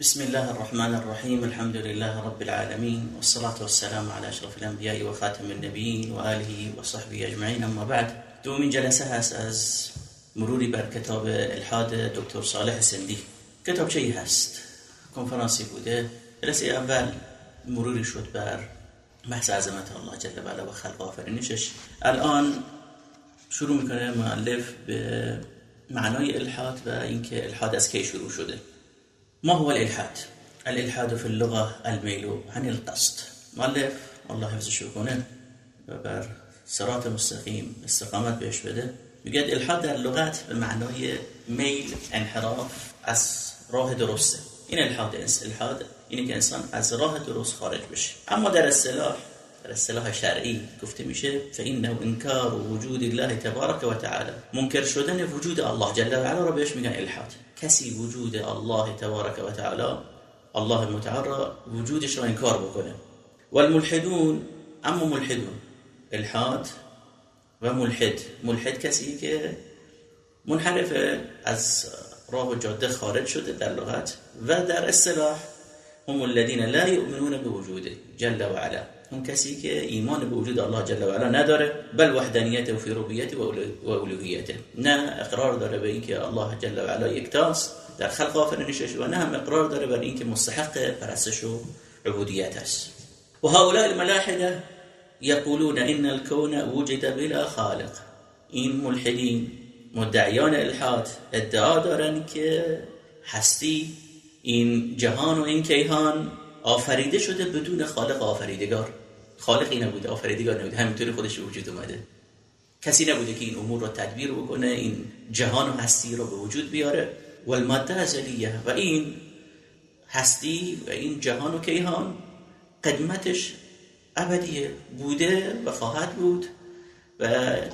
بسم الله الرحمن الرحيم الحمد لله رب العالمين والصلاة والسلام على أشرف الأنبياء وخاتم النبيين وآله وصحبه أجمعين أما بعد دومین جلسه هست از مروری بر کتاب الحاد دکتر صالح سندی کتاب چه هست کنفرانسی بوده جلسه اول مروری شد بر بحث عظمت الله جل و علا و خلق آفرینشش الان شروع می‌کنه معلف به معنای الحاد و الحاد از کی شروع شده ما هو الإلحاد؟ الإلحاد في اللغة الميل عن القصد. مؤلف الله حفظش بکنه و بر سرات مستقیم استقامت بهش بده میگه إلحاد در لغت به معنای میل انحراف از راه درسته این إلحاد إلحاد اینه که إنسان از راه درست خارج بشه. أما در اصطلاح در اصطلاح شرعی گفته میشه فانه انکار وجود الله تبارک و تعالی منکر شدن وجود الله جل و علا رو بهش میگن الحاد. کسی وجود الله تبارک و تعالی الله متعال را وجودش را انکار بکنه. و الملحدون اما ملحدون. الحاد و ملحد. ملحد کسی که منحرفه از راه و جاده خارج شده در لغت و در اصطلاح هم الذين لا يؤمنون بوجوده جل و علا. اون کسی که ایمان به وجود الله جل و علا نداره بل وحدانیت و فی و الوهیت نه اقرار داره به اینکه الله جل و علا یکتاست در خلق آفرینشش و نه هم اقرار داره بر اینکه مستحق پرستش و عبودیت است. و هؤلاء الملاحده یقولون ان الكون وجد بلا خالق. این ملحدین مدعیان الحاد ادعا دارن که هستی این جهان و این کیهان آفریده شده بدون خالق آفریدگار. خالقی نبوده آفریدگار نبوده. همینطوری خودش وجود اومده. کسی نبوده که این امور رو تدبیر بکنه این جهان و هستی رو به وجود بیاره. و الماده ازلیه و این هستی و این جهان و کیهان قدمتش ابدیه. بوده و خواهد بود و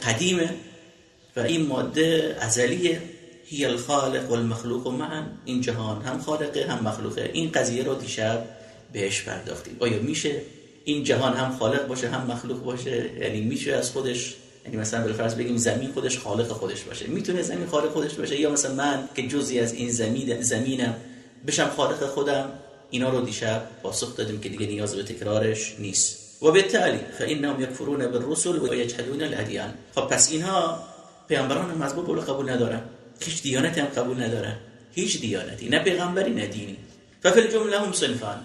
قدیمه. و این ماده ازلیه. هی الخالق والمخلوق معا. این جهان هم خالقه هم مخلوقه. این قضیه رو دیشب بهش پرداختیم. آیا میشه این جهان هم خالق باشه هم مخلوق باشه؟ یعنی میشه از خودش یعنی مثلا فرض بگیم زمین خودش خالق خودش باشه. می‌تونه زمین خالق خودش باشه؟ یا مثلا من که جزی از این زمین زمینم بشم خالق خودم اینا رو دیشب پاسخ دادیم که دیگه نیاز به تکرارش نیست. و بالتالي فانهم يكفرون بالرسل و یجحدون الادیان خب پس اینها پیامبران هم از قبول ندارن. هیچ دیانتی هم قبول ندارن. هیچ دیانتی. نه پیغمبری نه دینی. ففي الجملة هم صنفان.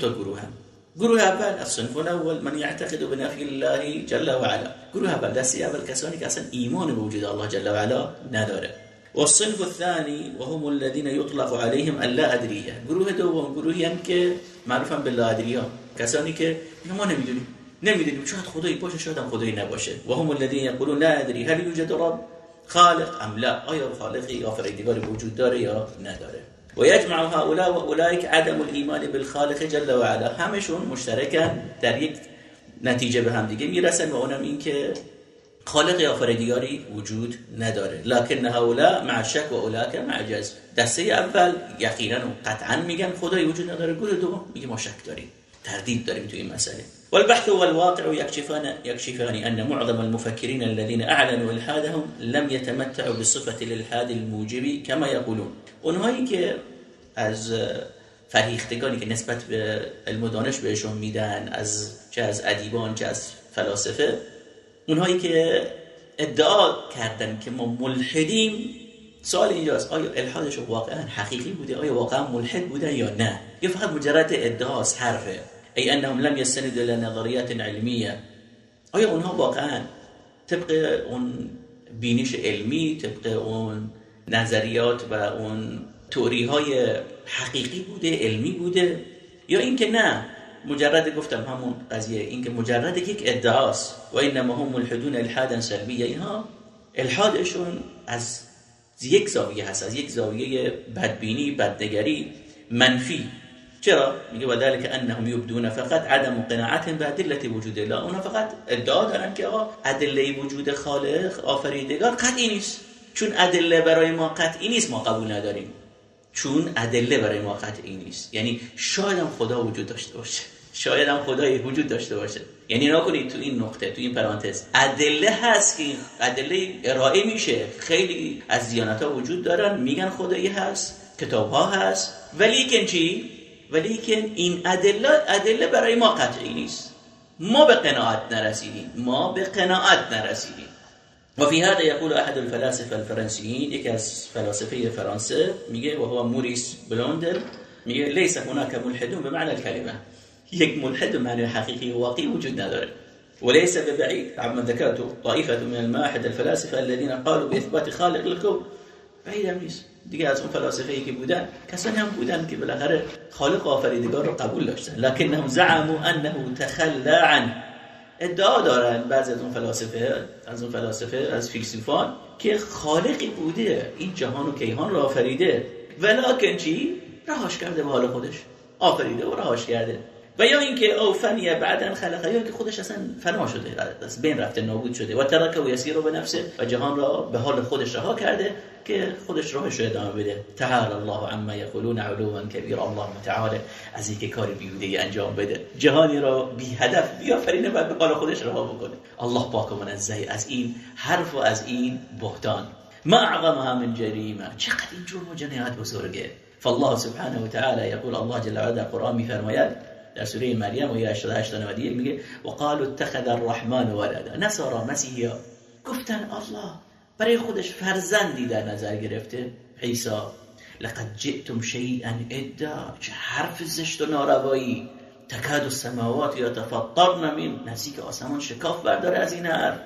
گروه هم گروه اول الصنف الأول من يعتقد بنفي الله جل وعلا. گروه اول دستی اول کسانی که أصلا ایمان به وجود الله جل وعلا نداره. والصنف الثاني وهم الذين يطلق عليهم اللا أدريه. گروه دوم گروهی هم که معروفن به لا ادریا کسانی که ما نمیدونیم نمیدونیم شاید خدایی باشه شاید هم خدایی نباشه و هم الذين يقولون لا أدري هل يوجد رب؟ خالق أم لا؟ آیا خالقی آفریدگاری وجود داره یا نداره. و یجمع هؤلاء و اولئک عدم الايمان بالخالق جل و علا همشون مشترکن در یک نتیجه به هم دیگه می‌رسن و اونم این که خالق آفریدگاری وجود نداره. لکن هؤلاء مع شک و اولاک مع جز دسته اول یقینا و قطعا میگن خدای وجود نداره. گروه دوم میگه ما شک داریم. تردید داریم تو این مسئله. والبحث والواقع يكشفان يكشفان أن معظم المفكرين الذين أعلنوا إلحادهم لم يتمتعوا بصفة الإلحاد الموجب كما يقولون اونهایی که از فرهیختگانی که نسبت به علم و دانش بهشون میدن از چه از ادیبان چه از فلاسفه اونهایی که ادعا کردن که ما ملحدیم سوال اینجاست آیا الحادش واقعا حقیقی بوده؟ آیا واقعا ملحد بوده یا نه؟ یا فقط مجرد ادعاست حرفه؟ ای انهم لم يستندوا الى نظریات علمیه. آیا اونها واقعا طبق اون بینش علمی طبق اون نظریات و اون توری های حقیقی بوده علمی بوده یا اینکه نه مجرد گفتم همون قضیه اینکه مجرد یک ادعاست و انما هم ملحدون الحادا سلبیه اینها الحادشون از یک زاویه هست از یک زاویه بدبینی بدنگری منفی. چرا؟ میگه ودالک انهم یبدون فقط عدم قناعت به ادله وجود الله. اونا فقط ادعا دارن که آقا ادله وجود خالق آفریدگار قطعی نیست. چون ادله برای ما قطعی نیست ما قبول نداریم. چون ادله برای ما قطعی نیست. یعنی شاید هم خدا وجود داشته باشه. شاید هم خدایی وجود داشته باشه. یعنی نکنید تو این نقطه تو این پرانتز ادله هست که ادله ارائه میشه. خیلی از دیانت ها وجود دارن. میگن خدایی هست کتاب ها هست. ولیکن چی؟ ولیکن این ادله ادله برای ما قطعی نیست. ما به قناعت نرسیدیم. ما به قناعت نرسیدیم. وفي هذا يقول أحد الفلاسفة الفرنسيين إكاس فلاسفية فرنسا ميجي وهو موريس بلوندل ميجي ليس هناك ملحد بمعنى الكلمة. يك ملحد بمعنى حقيقي وواقعي وجود نادر. وليس ببعيد عما ذكرته طائفة من الماحد الفلاسفة الذين قالوا بإثبات خالق الكون بعيد نیست دیگه از اون فلاسفه که بودن کسانی هم بودن که بالاخره خالق آفریدگار رو قبول داشتن لكنهم زعموا أنه تخلى عنه. ادعا دارن بعضی از اون فلاسفه از اون فلاسفه از فیلسوفان که خالقی بوده این جهان و کیهان رو آفریده ولکن چی؟ رهاش کرده به حال خودش. آفریده و رهاش کرده. و یا اینکه او فنیه بعدا خلقه یا که خودش اصلا فنا شده از بین رفته نابود شده. و ترک و یسیر رو به نفسه و جهان را به حال خودش رها کرده که خودش راهش رو ادامه بده. تعال الله عما یقولون علوا کبیر الله متعال از اینکه کاری بیهوده انجام بده. جهانی را بی هدف بیافرینه و به حال خودش رها بکنه. الله پاک منزه از این حرف و از این بهتان. ما اعظمها من جریمه. چقدر این جرم و جنایت بزرگه. فالله سبحانه و تعالی یقول الله جل وعلا قرآن میفرماید در سوره مریم و 88 90 میگه و قالوا اتخذ الرحمن ولدا. نصارا مسیحا گفتن الله برای خودش فرزندی در نظر گرفته. عیسی لقد جئتم شیئا ادا. چه حرف زشت و ناروایی. تکاد السماوات یتفطرن من. نزدیک آسمان شکاف برداره از این حرف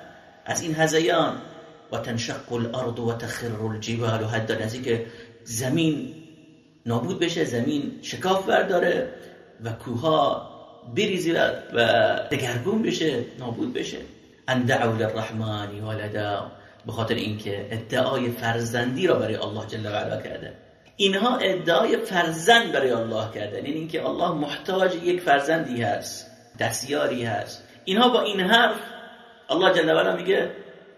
از این هزیان. و تنشق الارض و تخر الجبال. و حتی نزدیک زمین نابود بشه زمین شکاف برداره. و کوها بریزی و دگرگون بشه نابود بشه. اندعو للرحمن ولدا به خاطر اینکه ادعای فرزندی را برای الله جل و علا کرده. اینها ادعای فرزند برای الله کردن. یعنی اینکه الله محتاج یک فرزندی هست دستیاری هست. اینها با این حرف الله جل و علا میگه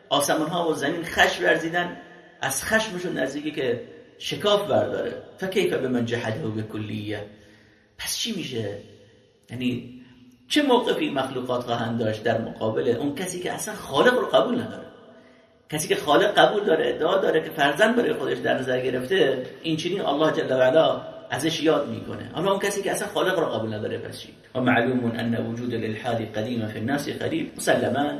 آسمان ها و زمین خشم ورزیدن. از خشمشون نزدیکی که شکاف برداره. فکیف به من جحده به کلیه. پس چی میشه؟ یعنی چه موقفی مخلوقات خواهند داشت در مقابل اون کسی که اصلا خالق رو قبول نداره؟ کسی که خالق قبول داره ادعا داره که فرزند برای خودش در نظر گرفته این چنین الله جل و علا ازش یاد می‌کنه. حالا اون کسی که اصلا خالق رو قبول نداره پس چی؟ و معلوم ان وجود الالحاد قدیم فی الناس قریب. مسلما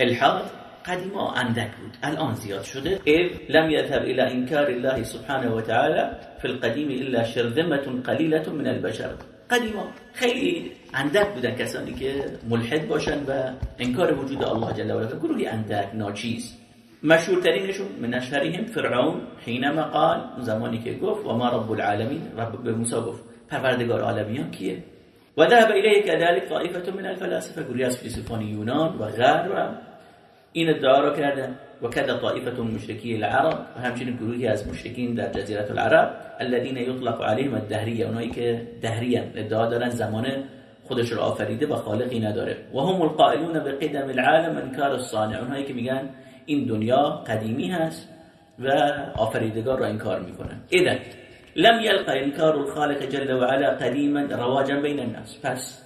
الحاد قدیما اندک بود. الان زیاد شده. اذ لم يذهب الى انكار الله سبحانه وتعالى في القديم الا شرذمه قليله من البشر. قدیما خیلی اندک بودن کسانی که ملحد باشن و انکار وجود الله جل و علا. گروهی اندک ناچیز. مشهورترینشون من اشهرهم فرعون حینما قال زمانی که گفت و ما رب العالمین؟ رب به موسی گفت پروردگار عالمیان کیه؟ و ذهب الیه كذلك طائفه من الفلاسفه گروهی از فیلسوفان یونان و غرب. این ادعا را کردن. و کذا طائفه مشرکی العرب و همچنین گروهی از مشرکین در جزیره العرب الذين يطلق عليهم الدهریه اونایی که دهریان ادعا دارن زمان خودش را آفریده و خالقی نداره. و هم القائلون به قدم العالم انکار الصانع اونایی که میگن این دنیا قدیمی هست و آفریدگار را انکار می‌کنن. اذا لم يلقى انکار الخالق جل وعلا قدیما رواجا بین الناس. پس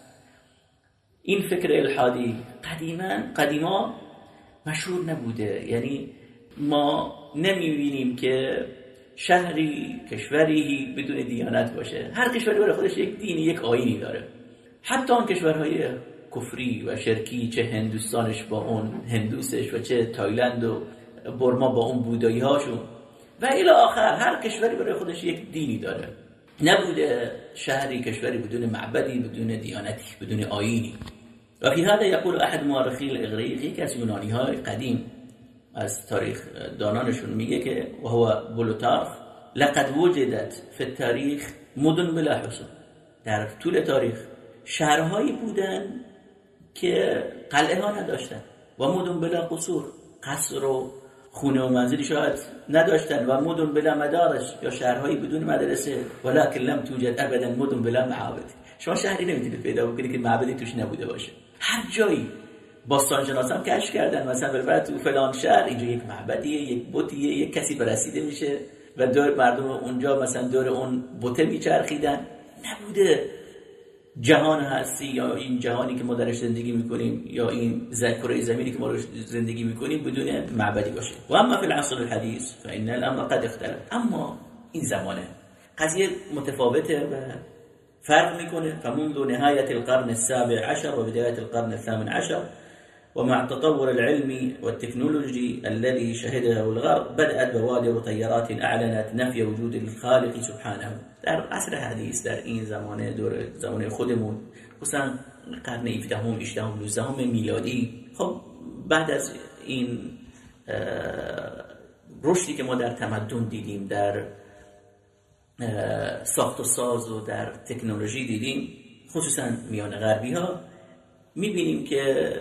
این فکر الحادی قدیما قدیما مشهور نبوده. یعنی ما نمی‌بینیم که شهری کشوری بدون دیانت باشه. هر کشوری برای خودش یک دینی یک آینی داره. حتی آن کشورهای کفری و شرکی چه هندوستانش با اون هندوسش و چه تایلند و برما با اون بودایی هاشون و الی آخر هر کشوری برای خودش یک دینی داره. نبوده شهری کشوری بدون معبدی بدون دیانتی بدون آینی. و فی هذا یقول احد مورخی الاغریقی که از قدیم از تاریخ دانانشون میگه که و هو بلوتارخ لقد وجدت فی التاریخ مدن بلا حسن. در طول تاریخ شهرهایی بودن که قلعه ها نداشتن و مدن بلا قصور قصر و خونه و منزلی شاید نداشتن و مدن بلا مدارش یا شهرهایی بدون مدرسه ولکن لم توجد ابدا مدن بلا معابد. شما شهری نمی‌تونید پیدا بکنید که معبدی توش نبوده باشه. هر جایی باستان هم کشف کردن. مثلا بر تو فلان شهر اینجا یک معبدیه یک بوتیه یک کسی برسیده میشه و دور مردم اونجا مثلا دور اون بوته میچرخیدن. نبوده جهان هستی یا این جهانی که ما درش زندگی می‌کنیم یا این کره زمینی که ما روش زندگی می‌کنیم بدون معبدی باشه. و اما فی العصر الحدیث فان الامر قد اختلف. اما این زمانه قضیه متفاوته و فرق میکنه. فمنذ نهاية القرن السابع عشر وبداية القرن الثامن عشر. ومع تطور العلم والتكنولوجي الذي شهده الغرب بدأت بوادر طيارات أعلنت نفي وجود الخالق سبحانه. در عصر حدیث در این زمانه دور زمان خودمون خصوصا قرن 17 هم 18 هم 19 میلادی. خب بعد از این رشدی که ما در تمدن دیدیم در ساخت و ساز و در تکنولوژی دیدیم. خصوصا میان غربی ها می‌بینیم که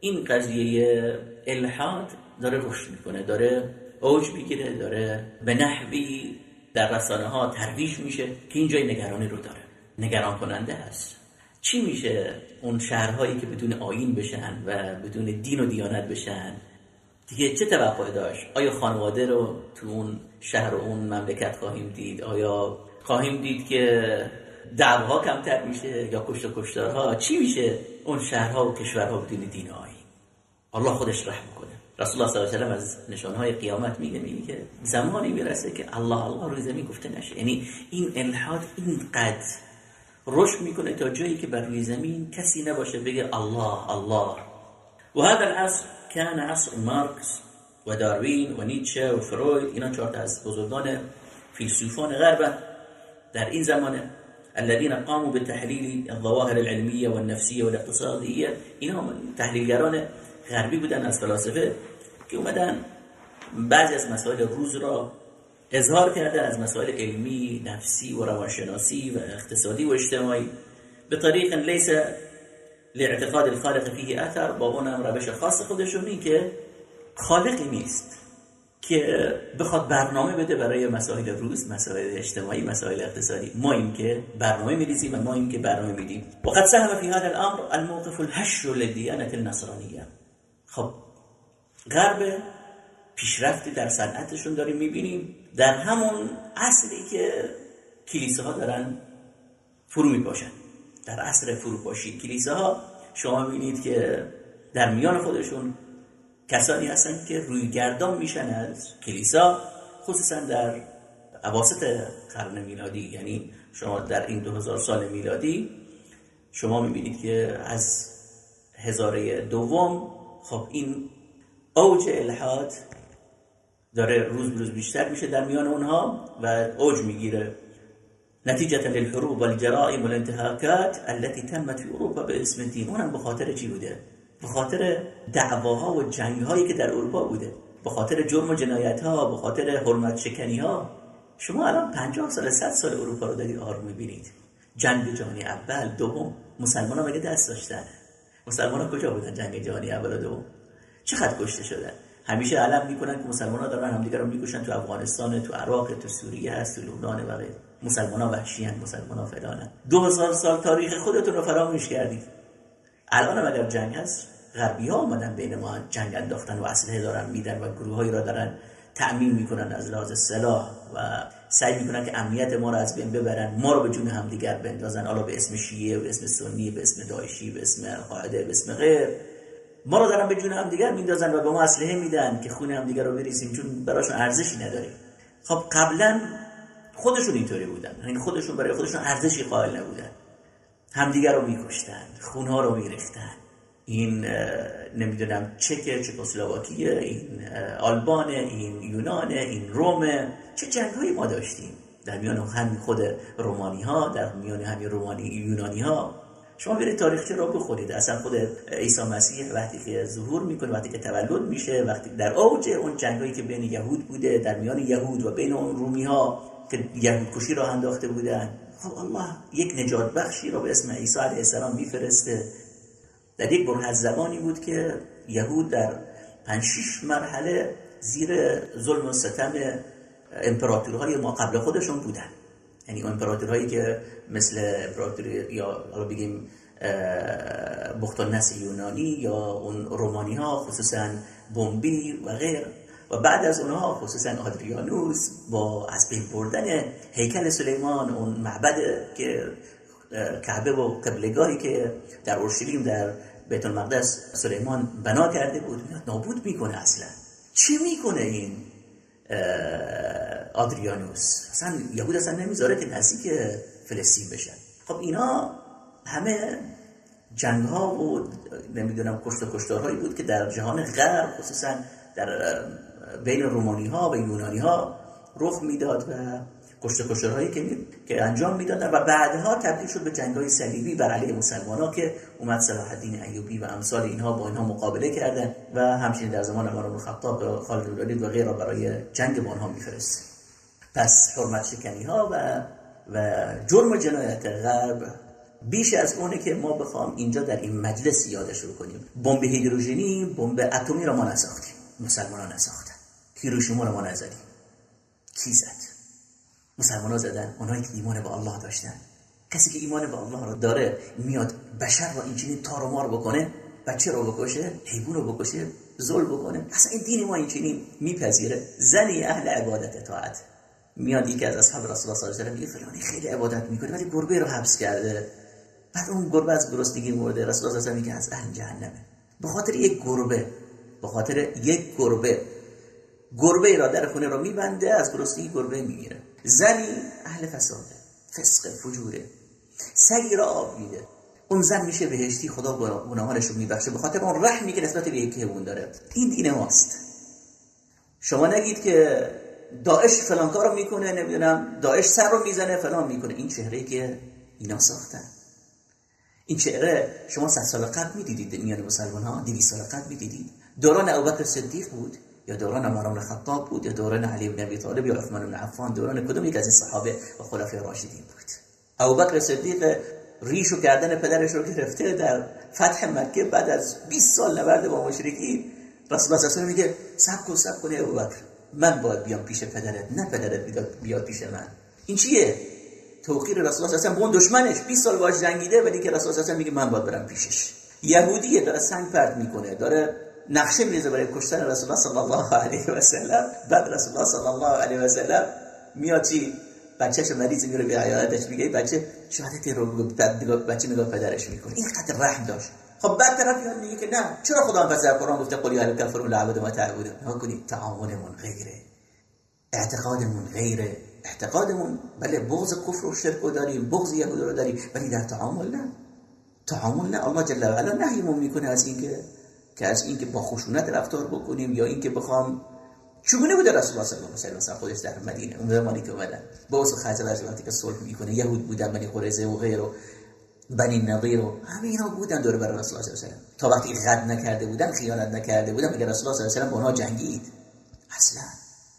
این قضیه الحاد داره رشد می‌کنه داره اوج می‌گیره داره به نحوی در رسانه ها ترویج میشه که این جای نگرانی رو داره. نگران کننده هست چی میشه؟ اون شهرهایی که بدون آین بشن و بدون دین و دیانت بشن دیگه چه توقعی داشت؟ آیا خانواده رو تو اون شهر و اون مملکت خواهیم دید؟ آیا خواهیم دید که دعواها کمتر میشه یا کشت و کشتارها؟ چی میشه اون شهرها و کشورها بدون دین آین الله خودش رحم کنه. رسول الله صلی الله علیه و از نشانهای قیامت میگه میگه که زمانی می‌رسه که الله الله روی زمین گفته نشه. یعنی این الحاد اینقدر رشد می‌کنه تا جایی که بر روی زمین کسی نباشه بگه الله الله. و هذا العصر كان عصر مارکس و داروین و نیچه و فروید اینا چهار از بزرگان فیلسوفان غرب در این زمانه الذين قاموا بتحليل الظواهر العلمية والنفسية والاقتصادية اینا تحلیلگران غربی بودن از فلاسفه که اومدن بعضی از مسائل روز را اظهار کردن از مسائل علمی، نفسی و روانشناسی و اقتصادی و اجتماعی. به طریق لیس لاعتقاد الخالق فيه اثر با اون هم روش خاص خودشونی که خالقی نیست که بخواد برنامه بده برای مسائل روز مسائل اجتماعی مسائل اقتصادی. ما این که برنامه میریزیم و ما این که برنامه میدیم. وقد سهم في هذا الامر الموقف الهش للديانه النصرانيه خب غرب پیشرفتی در صنعتشون داریم می‌بینیم. در همون اصلی که کلیساها دارن فرو میپاشن. در عصر فروپاشی کلیساها شما می‌بینید که در میان خودشون کسانی هستن که روی گردان میشن از کلیسا خصوصا در عواسط قرن میلادی یعنی شما در این 2000 سال میلادی شما می‌بینید که از هزاره دوم خب این اوج الحاد داره روز روز بیشتر میشه در میان اونها و اوج می‌گیره. نتیجة للحروب والجرائم والانتهاكات التي تمت في اروپا به اسم دین اونم به خاطر چی بوده؟ به خاطر دعواها و جنگ هایی که در اروپا بوده. به خاطر جرم و جنایت ها به خاطر حرمت شکنی ها شما الان 50 سال 100 سال اروپا رو دارید آروم می‌بینید. جنگ جهانی اول دوم. مسلمان ها مگه دست داشتن؟ مسلمان ها کجا بودن جنگ جهانی اول و دوم؟ چقدر کشته شدن؟ همیشه علم می‌کنن که مسلمان ها دارن همدیگه رو می‌کشن تو افغانستان تو عراق تو سوریه هست تو لبنان و غیره. مسلمان ها وحشی هن مسلمان ها فلانن دو هزار سال تاریخ خودتون رو فراموش کردید. الان هم اگر جنگ هست غربی ها آمدن بین ما جنگ انداختن و اسلحه دارن میدن و گروه هایی را دارن تأمین می‌کنن از لحاظ سلاح و سعی می‌کنن که امنیت ما رو از بین ببرن. ما رو به جون همدیگر بندازن. حالا به اسم شیعه به اسم سنی به اسم داعشی به اسم قاعده به اسم غیر. ما رو دارن به جون هم دیگر میندازن و به ما اسلحه میدن که خون هم دیگر رو بریزیم چون براشون ارزشی نداره. خب قبلا خودشون اینطوری بودن. یعنی خودشون برای خودشون ارزشی قائل نبودن. همدیگر رو میکشتن خونها رو میریختن. این نمی‌دونم چک چکسلواکیه این آلبانه این یونانه این رومه. چه جنگ هایی ما داشتیم. در میان همین خود رومانی ها در میان همین رومانی یونانی ها شما برید تاریخچه را بخونید. اصلا خود عیسی مسیح وقتی که ظهور می‌کنه وقتی که تولد میشه وقتی در اوج اون جنگایی که بین یهود بوده در میان یهود و بین اون رومی ها که یهود کشی را انداخته بودن. خب الله یک نجات بخشی را به اسم عیسی علیه السلام میفرسته. در یک برهت زمانی بود که یهود در پنج شیش مرحله زیر ظلم و ستم امپراتورهای ما قبل خودشون بودن. یعنی امپراتورهایی که مثل امپراتوری یا حالا بگیم بخت نس یونانی یا اون رومانی ها خصوصا بومبی و غیر. و بعد از اونها خصوصا آدریانوس با از بین بردن هیکل سلیمان اون معبد که کعبه و قبلگاهی که در اورشلیم در بیت المقدس سلیمان بنا کرده بود نابود می‌کنه اصلا. چی می‌کنه این آدریانوس؟ اصلا یهود اصلا نمی‌ذاره که نزدیک فلسطین بشن. خب اینا همه جنگ ها و نمی‌دونم کشت و کشتارهایی بود که در جهان غرب خصوصا در بین رومانی ها و یونانی ها رخ می‌داد و کشت کشتارهایی که, که انجام می‌دادن و بعدها تبدیل شد به جنگ های صلیبی بر علیه مسلمان ها که اومد صلاح الدین ایوبی و امثال اینها با اینها مقابله کردن و همچنین در زمان عمر بن خطاب خالد بن و غیره برای جنگ با آنها میفرست. پس حرمت شکنی ها و و جرم جنایت غرب بیش از اونه که ما بخوام اینجا در این مجلس یادش رو کنیم. بمب هیدروژنی بمب اتمی رو ما نساختیم. مسلمان ها هیروشیما رو ما نزدیم. کی زد؟ مسلمان ها زدن اونایی که ایمان به الله داشتن. کسی که ایمان به الله رو داره میاد بشر رو اینجوری تار و مار بکنه بچه رو بکشه حیوان رو بکشه ظلم بکنه. اصلا این دین ما اینجوری میپذیره. زنی اهل عبادت اطاعت. میاد یکی از اصحاب رسول الله صلی الله علیه و فلانی خیلی عبادت می‌کنه ولی گربه رو حبس کرده. بعد اون گربه از گرسنگی مرده رسول الله صلی الله علیه و میگه از اهل جهنمه. به خاطر یک گربه. به خاطر یک گربه. گربه را در خونه را میبنده از گرسنگی گربه می‌گیره. زنی اهل فساده فسق فجوره. سگی را آب میده. اون زن میشه بهشتی خدا گناهانش رو میبخشه. به خاطر اون رحمی که نسبت به یک اون داره. این دین ماست. شما نگید که داعش فلان کارو می‌کنه نمی‌دونم داعش سر رو می‌زنه فلان می‌کنه. این چهره که اینا ساختن. این چهره شما صد سال قبل می‌دیدید میان مسلمان ها 200 سال قبل می‌دیدید. دوران ابوبکر صدیق بود. یا دوران عمر بن خطاب بود یا دوران علی بن ابی طالب یا عثمان بن عفان دوران کدوم یک از این صحابه و خلفای راشدین بود؟ ابوبکر صدیق ریشو کردن پدرش رو گرفته در فتح مکه بعد از 20 سال نبرد با مشرکین. رسول الله صلی میگه صبر کن صبر کن ابوبکر من باید بیام پیش پدرت نه پدرت بیاد پیش من. این چیه؟ توقیر رسول الله صلی الله دشمنش. 20 سال باش جنگیده ولی که رسول الله میگه من باید برم پیشش. یهودیه داره سنگ پرت می‌کنه داره نقشه میریزه برای کشتن رسول الله صلی الله علیه و سلم. بعد رسول الله صلی الله علیه و سلم میاد چی؟ بچهش مریض میره به عیادتش میگه بچه شهادت رو بچه نگاه پدرش می‌کنه این قدر رحم داشت. خب بعد طرف میاد میگه که نه. چرا خدا هم در قرآن گفته قل یا الکافرون لا عبد ما تعبدون؟ ها کنید تعاملمون غیره. اعتقادمون غیره. اعتقادمون بله بغض کفر و شرک رو داریم بغض یهود رو داریم ولی در تعامل نه. تعامل نه. الله جل و علا نهیمون می‌کنه از اینکه که از اینکه با خشونت رفتار بکنیم یا اینکه بخوام چگونه بوده رسول الله صلی الله علیه و خودش در مدینه؟ اون زمانی که اومدن. با اوس خزرج وقتی که صلح می‌کنه یهود بودن بنی قریظه و غیره بنی نظیر و همه اینا بودن دور بر رسول الله صلی الله علیه و تا وقتی غد نکرده بودن خیانت نکرده بودن میگه رسول الله صلی الله علیه و با جنگید. اصلا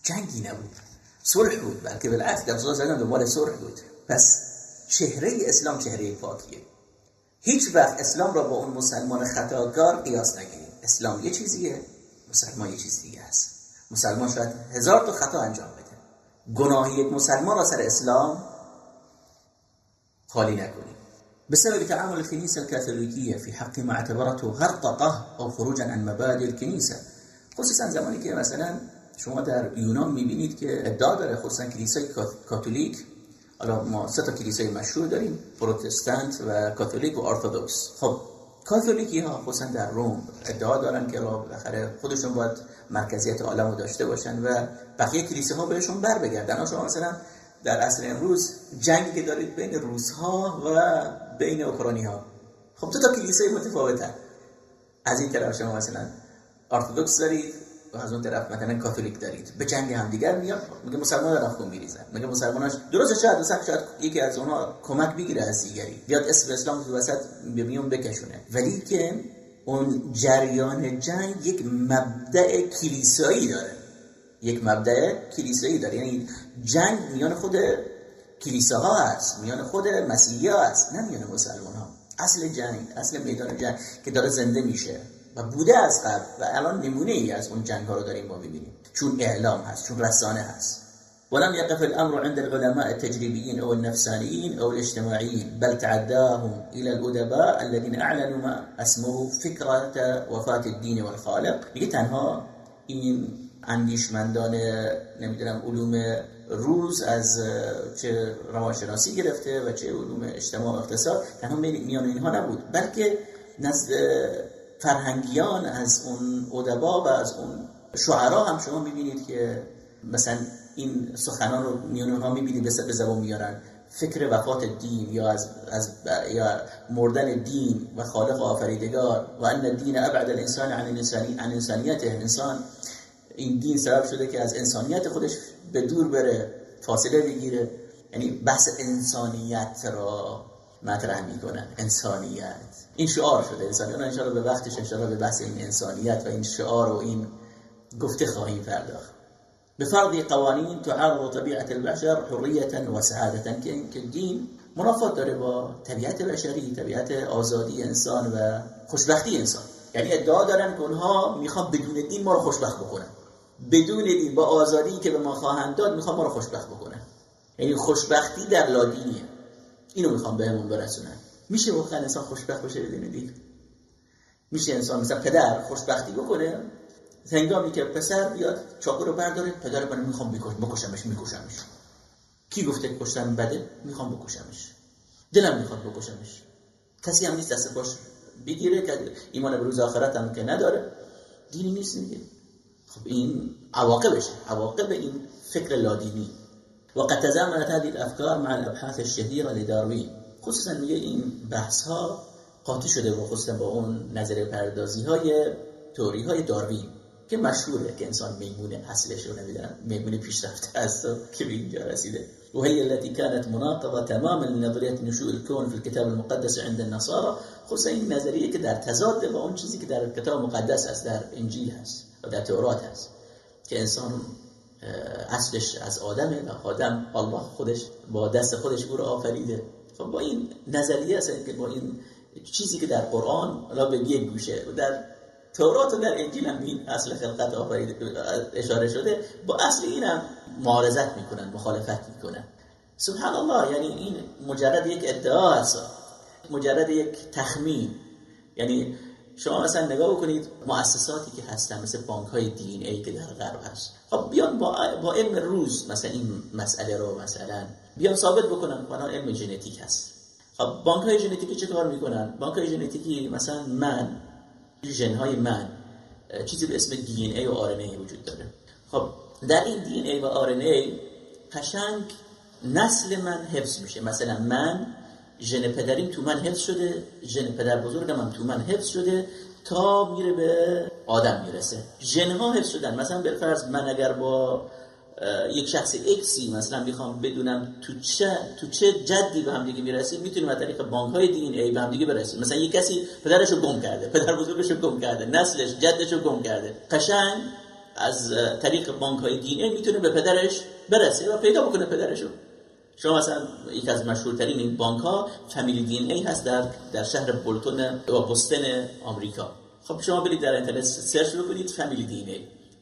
جنگی نبود. صلح بود بلکه بالعکس رسول الله صلی الله علیه و صلح بود. پس چهره اسلام چهره پاکیه. هیچ وقت اسلام را با اون مسلمان خطاکار قیاس نگیرید اسلام یه چیزیه مسلمان یه چیز دیگه است. مسلمان شاید هزار تا خطا انجام بده. گناهی یک مسلمان را سر اسلام خالی نکنید بسبب تعامل الكنيسة الكاثوليكية في حق ما اعتبرته غرطقة أو خروجا عن مبادئ الكنيسة خصوصا زمانی که مثلا شما در یونان می‌بینید که ادعا داره خصوصا کلیسای کاتولیک. حالا ما سه تا کلیسای مشهور داریم پروتستانت و کاتولیک و ارتدوکس خب کاتولیکی ها خصوصا در روم ادعا دارن که را بالاخره خودشون باید مرکزیت عالم رو داشته باشن و بقیه کلیسه ها بهشون بر بگردن شما مثلا در اصل امروز جنگی که دارید بین روس ها و بین اوکراینی ها خب دو تا کلیسه متفاوتن. از این طرف شما مثلا ارتدوکس دارید از اون طرف مثلا کاتولیک دارید. به جنگ هم دیگر میاد میگه مسلمان دارن خون میریزن. میگه مسلماناش درست شاید مثلا شاید یکی از اونها کمک بگیره از دیگری. بیاد اسم اسلام تو وسط میون بکشونه. ولی که اون جریان جنگ یک مبدع کلیسایی داره. یک مبدع کلیسایی داره. یعنی جنگ میان خود کلیساها هست میان خود مسیحی ها هست نه میان مسلمان ها اصل جنگ اصل میدان جنگ که داره زنده میشه. و بوده از قبل و الان نمونه ای از اون جنگ ها رو داریم ما ببینیم چون اعلام هست چون رسانه هست. ولم يقف الأمر عند العلماء التجريبيين أو النفسانيين أو الاجتماعيين بل تعداهم إلى الأدباء الذين أعلنوا ما اسمه فكرة وفاة الدين والخالق. میگه تنها این اندیشمندان نمی‌دونم علوم روز از چه روانشناسی گرفته و چه علوم اجتماع و اقتصاد تنها میان اینها نبود. بلکه نزد فرهنگیان از اون ادبا و از اون شعرا هم شما می‌بینید که مثلا این سخنان رو میون اونها می‌بینیم به زبان میارن. فکر وفات دین یا از, از یا مردن دین و خالق آفریدگار و ان الدین ابعد الانسان عن الانسانی عن انسان این دین سبب شده که از انسانیت خودش به دور بره فاصله بگیره. یعنی بحث انسانیت را مطرح می‌کنن. انسانیت. این شعار شده. انسانیت ان به وقتش ان به بحث این انسانیت و این شعار و این گفته خواهیم پرداخت. بفرض قوانین تعارض طبیعت البشر حریتا و سعادتا. که دین منافات داره با طبیعت بشری طبیعت آزادی انسان و خوشبختی انسان. یعنی ادعا دارن که اونها می‌خوان بدون دین ما رو خوشبخت بکنن. بدون دین با آزادی که به ما خواهند داد می‌خوان ما رو خوشبخت بکنن. یعنی خوشبختی در لادینیه اینو می‌خوام بهمون برسونن میشه واقعا انسان خوشبخت باشه بدون دین میشه انسان مثلا پدر خوشبختی بکنه؟ هنگامی که پسر بیاد چاقو رو برداره پدر من می‌خوام بکشمش میکشمش. کی گفته کشتن بده؟ می‌خوام بکشمش. دلم می‌خواد بکشمش. کسی هم نیست دست باش بگیره که ایمان به روز آخرت هم که نداره. دینی نیست دیگه. خب این عواقبشه. عواقب این فکر لادینی. وقد تزامنت هذه الافكار مع الابحاث الشهيره لداروين. خصوصا میگه این بحث ها قاطی شده با خصوصا با اون نظر پردازی های توری های داروین که مشهوره که انسان میمون اصلش رو نمی‌دونم میمون پیشرفته است که به اینجا رسیده. وهي التي كانت مناقضة تماما لنظرية نشوء الكون في الكتاب المقدس عند النصارى. خصوصا این نظریه که در تضاد با اون چیزی که در کتاب مقدس است در انجیل هست و در تورات هست که انسان اصلش از آدمه و آدم الله خودش با دست خودش او رو آفریده. با این نظریه است که با این چیزی که در قرآن را به یک گوشه و در تورات و در انجیل هم این اصل خلقت آفرید اشاره شده با اصل این هم معارضت می‌کنن مخالفت می‌کنن. سبحان الله یعنی این مجرد یک ادعا هست مجرد یک تخمین. یعنی شما مثلا نگاه بکنید مؤسساتی که هستن مثل بانک های دین ای که در غرب هست. خب بیان با, با علم روز مثلا این مسئله رو مثلا بیان ثابت بکنن بنا علم ژنتیک هست. خب بانک های ژنتیکی چه کار می‌کنن؟ بانک های ژنتیکی مثلا من ژن های من چیزی به اسم دی این ای و آر ای وجود داره. خب در این دی ای و آر ای قشنگ نسل من حفظ میشه. مثلا من ژن پدریم تو من حفظ شده ژن پدر بزرگم هم تو من حفظ شده تا میره به آدم می‌رسه. ژن ها حفظ شدن. مثلا بالفرض من اگر با یک شخص اکسی مثلا می‌خوام بدونم تو چه تو چه جدی به هم دیگه می‌رسیم می‌تونیم از طریق بانک های دی ای به هم دیگه برسیم. مثلا یک کسی پدرش رو گم کرده پدر بزرگش رو گم کرده نسلش جدش رو گم کرده. قشنگ از طریق بانک های دی ای می‌تونه به پدرش برسه و پیدا بکنه پدرش رو شما مثلا یک از مشهورترین این بانک ها فامیلی دی ای هست در در شهر بولتون و بوستن آمریکا. خب شما برید در اینترنت سرچ بکنید فامیلی دی ای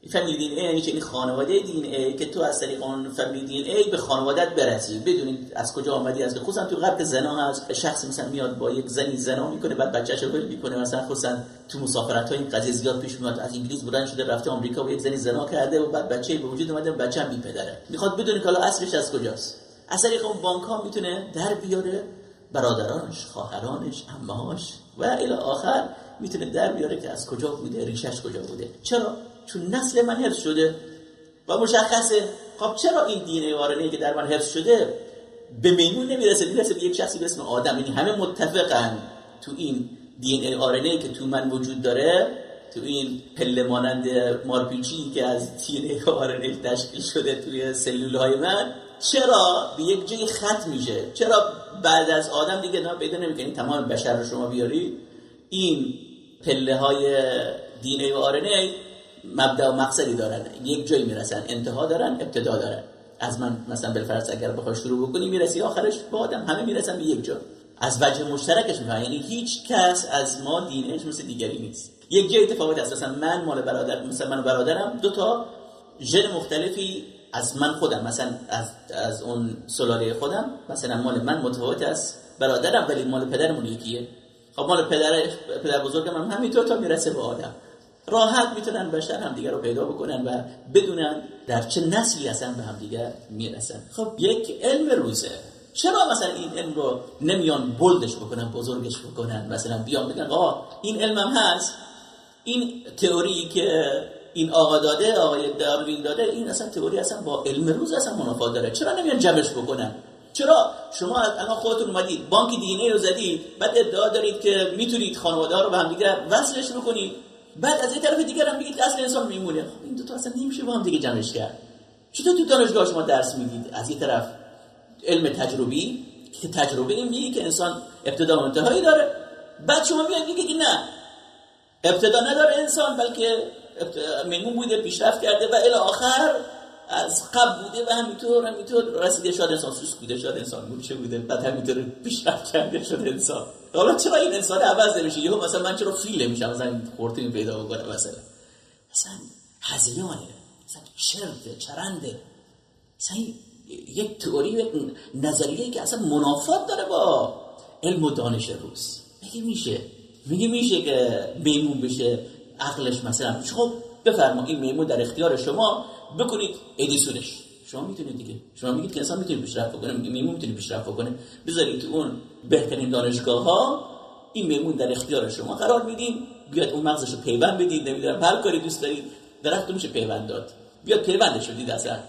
فامیلی دین ای یعنی که این خانواده دین ای که تو از طریق اون فامیلی دین ای به خانوادت برسی. بدونید از کجا آمدی از خصوصا تو قبل زنا هست. شخص مثلا میاد با یک زنی زنا می‌کنه بعد بچه‌شو ول می‌کنه. مثلا خصوصا تو مسافرت های این قضیه زیاد پیش میاد. از انگلیس بودن شده رفته آمریکا و یک زنی زنا کرده و بعد بچه‌ای به وجود اومده بچه هم پدره می‌خواد بدونه که حالا اصلش از کجاست. از طریق اون بانک ها می‌تونه در بیاره. برادرانش خواهرانش عمه‌هاش و الی آخر می‌تونه در بیاره که از کجا بوده ریشش کجا بوده. چرا؟ چون نسل من حفظ شده و مشخصه. خب چرا این دین وارنه که در من حفظ شده به میمون نمی‌رسه؟ می‌رسه به یک شخصی به اسم آدم. یعنی همه متفقن تو این دی آرنه که تو من وجود داره تو این پله مانند مارپیچی که از دی ای آرنه تشکیل شده توی سلول های من چرا به یک جای خط میشه؟ چرا بعد از آدم دیگه نه پیدا نمی‌کنی تمام بشر رو شما بیاری این پله های دی ای و آرنه مبدا و مقصدی دارن. یک جایی می‌رسن انتها دارن ابتدا دارن. از من مثلا بالفرض اگر بخوای شروع بکنی می‌رسی آخرش با آدم. همه می‌رسن به یک جا. از وجه مشترکش می‌فهمن یعنی هیچ کس از ما دینش مثل دیگری نیست. یک جای اتفاقی هست مثلا من مال برادر مثلا من و برادرم دو تا ژن مختلفی از من خودم. مثلا از از اون سلاله خودم. مثلا مال من متفاوت است برادرم ولی مال پدرمون یکیه. خب مال پدر پدر بزرگم هم همینطور تا می‌رسه به آدم. راحت می‌تونن بشر هم دیگر رو پیدا بکنن و بدونن در چه نسلی اصلا به هم دیگر می‌رسن. خب یک علم روزه. چرا مثلا این علم رو نمیان بلدش بکنن بزرگش بکنن؟ مثلا بیان بگن آقا این علم هم هست. این تئوری که این آقا داده آقای داروین داده این اصلا تئوری اصلا با علم روز اصلا منافات داره. چرا نمیان جمعش بکنن؟ چرا؟ شما الان خودتون اومدید بانک دی رو زدید بعد ادعا دارید که می‌تونید خانواده رو به هم دیگه وصلش بکنید. بعد از این طرف دیگر هم میگید اصل انسان میمونه. خب این دو تا اصلا نمیشه با هم دیگه جمعش کرد. چطور تو دانشگاه شما درس می‌دید؟ از این طرف علم تجربی که تجربه این میگه که انسان ابتدا و انتهایی داره. بعد شما میاد میگید نه. ابتدا نداره انسان بلکه میمون بوده پیشرفت کرده و الی آخر از قبل بوده و همینطور همینطور رسیده شاد انسان سوس بوده شاد انسان چه بوده بعد همینطور پیشرفت کرده شده انسان. حالا چرا این انسان عوض نمیشه؟ یهو مثلا من چرا فیل میشم مثلا خورتین پیدا بکنم مثلا. مثلا هزیانه مثلا چرته چرنده. مثلا یک تئوری نظریه که اصلا منافات داره با علم و دانش روز میگه میشه؟ میگه میشه که میمون بشه عقلش مثلا. خب بفرما این میمون در اختیار شما. بکنید ادیسونش. شما می‌تونید دیگه. شما میگید که انسان می‌تونه پیشرفت بکنه. میمون می‌تونه پیشرفت بکنه. بذارید اون بهترین دانشگاه ها این میمون در اختیار شما قرار میدین بیاد اون مغزش رو پیوند بدید. نمی‌دونم هر کاری دوست دارید درخت میشه پیوند داد. بیاد پیوندش بدید اصلا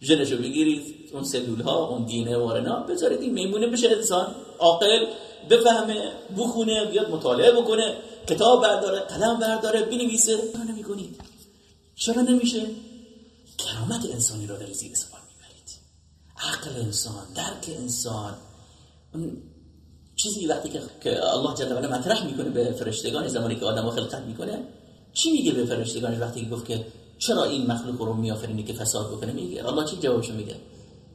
ژنشو بگیرید اون سلول ها اون دینه و بذارید این میمونه بشه انسان. عاقل بفهمه بخونه بیاد مطالعه بکنه. کتاب برداره قلم برداره بنویسه. چرا نمی‌کنید. چرا نمیشه. کرامت انسانی را در زیر سوال می‌برید. عقل انسان درک انسان چیزی وقتی که الله جل و مطرح می‌کنه به فرشتگان زمانی که آدم خلقت می‌کنه چی میگه به فرشتگان وقتی گفت که چرا این مخلوق رو میآفرینی که فساد بکنه؟ میگه الله چی جوابشو میده؟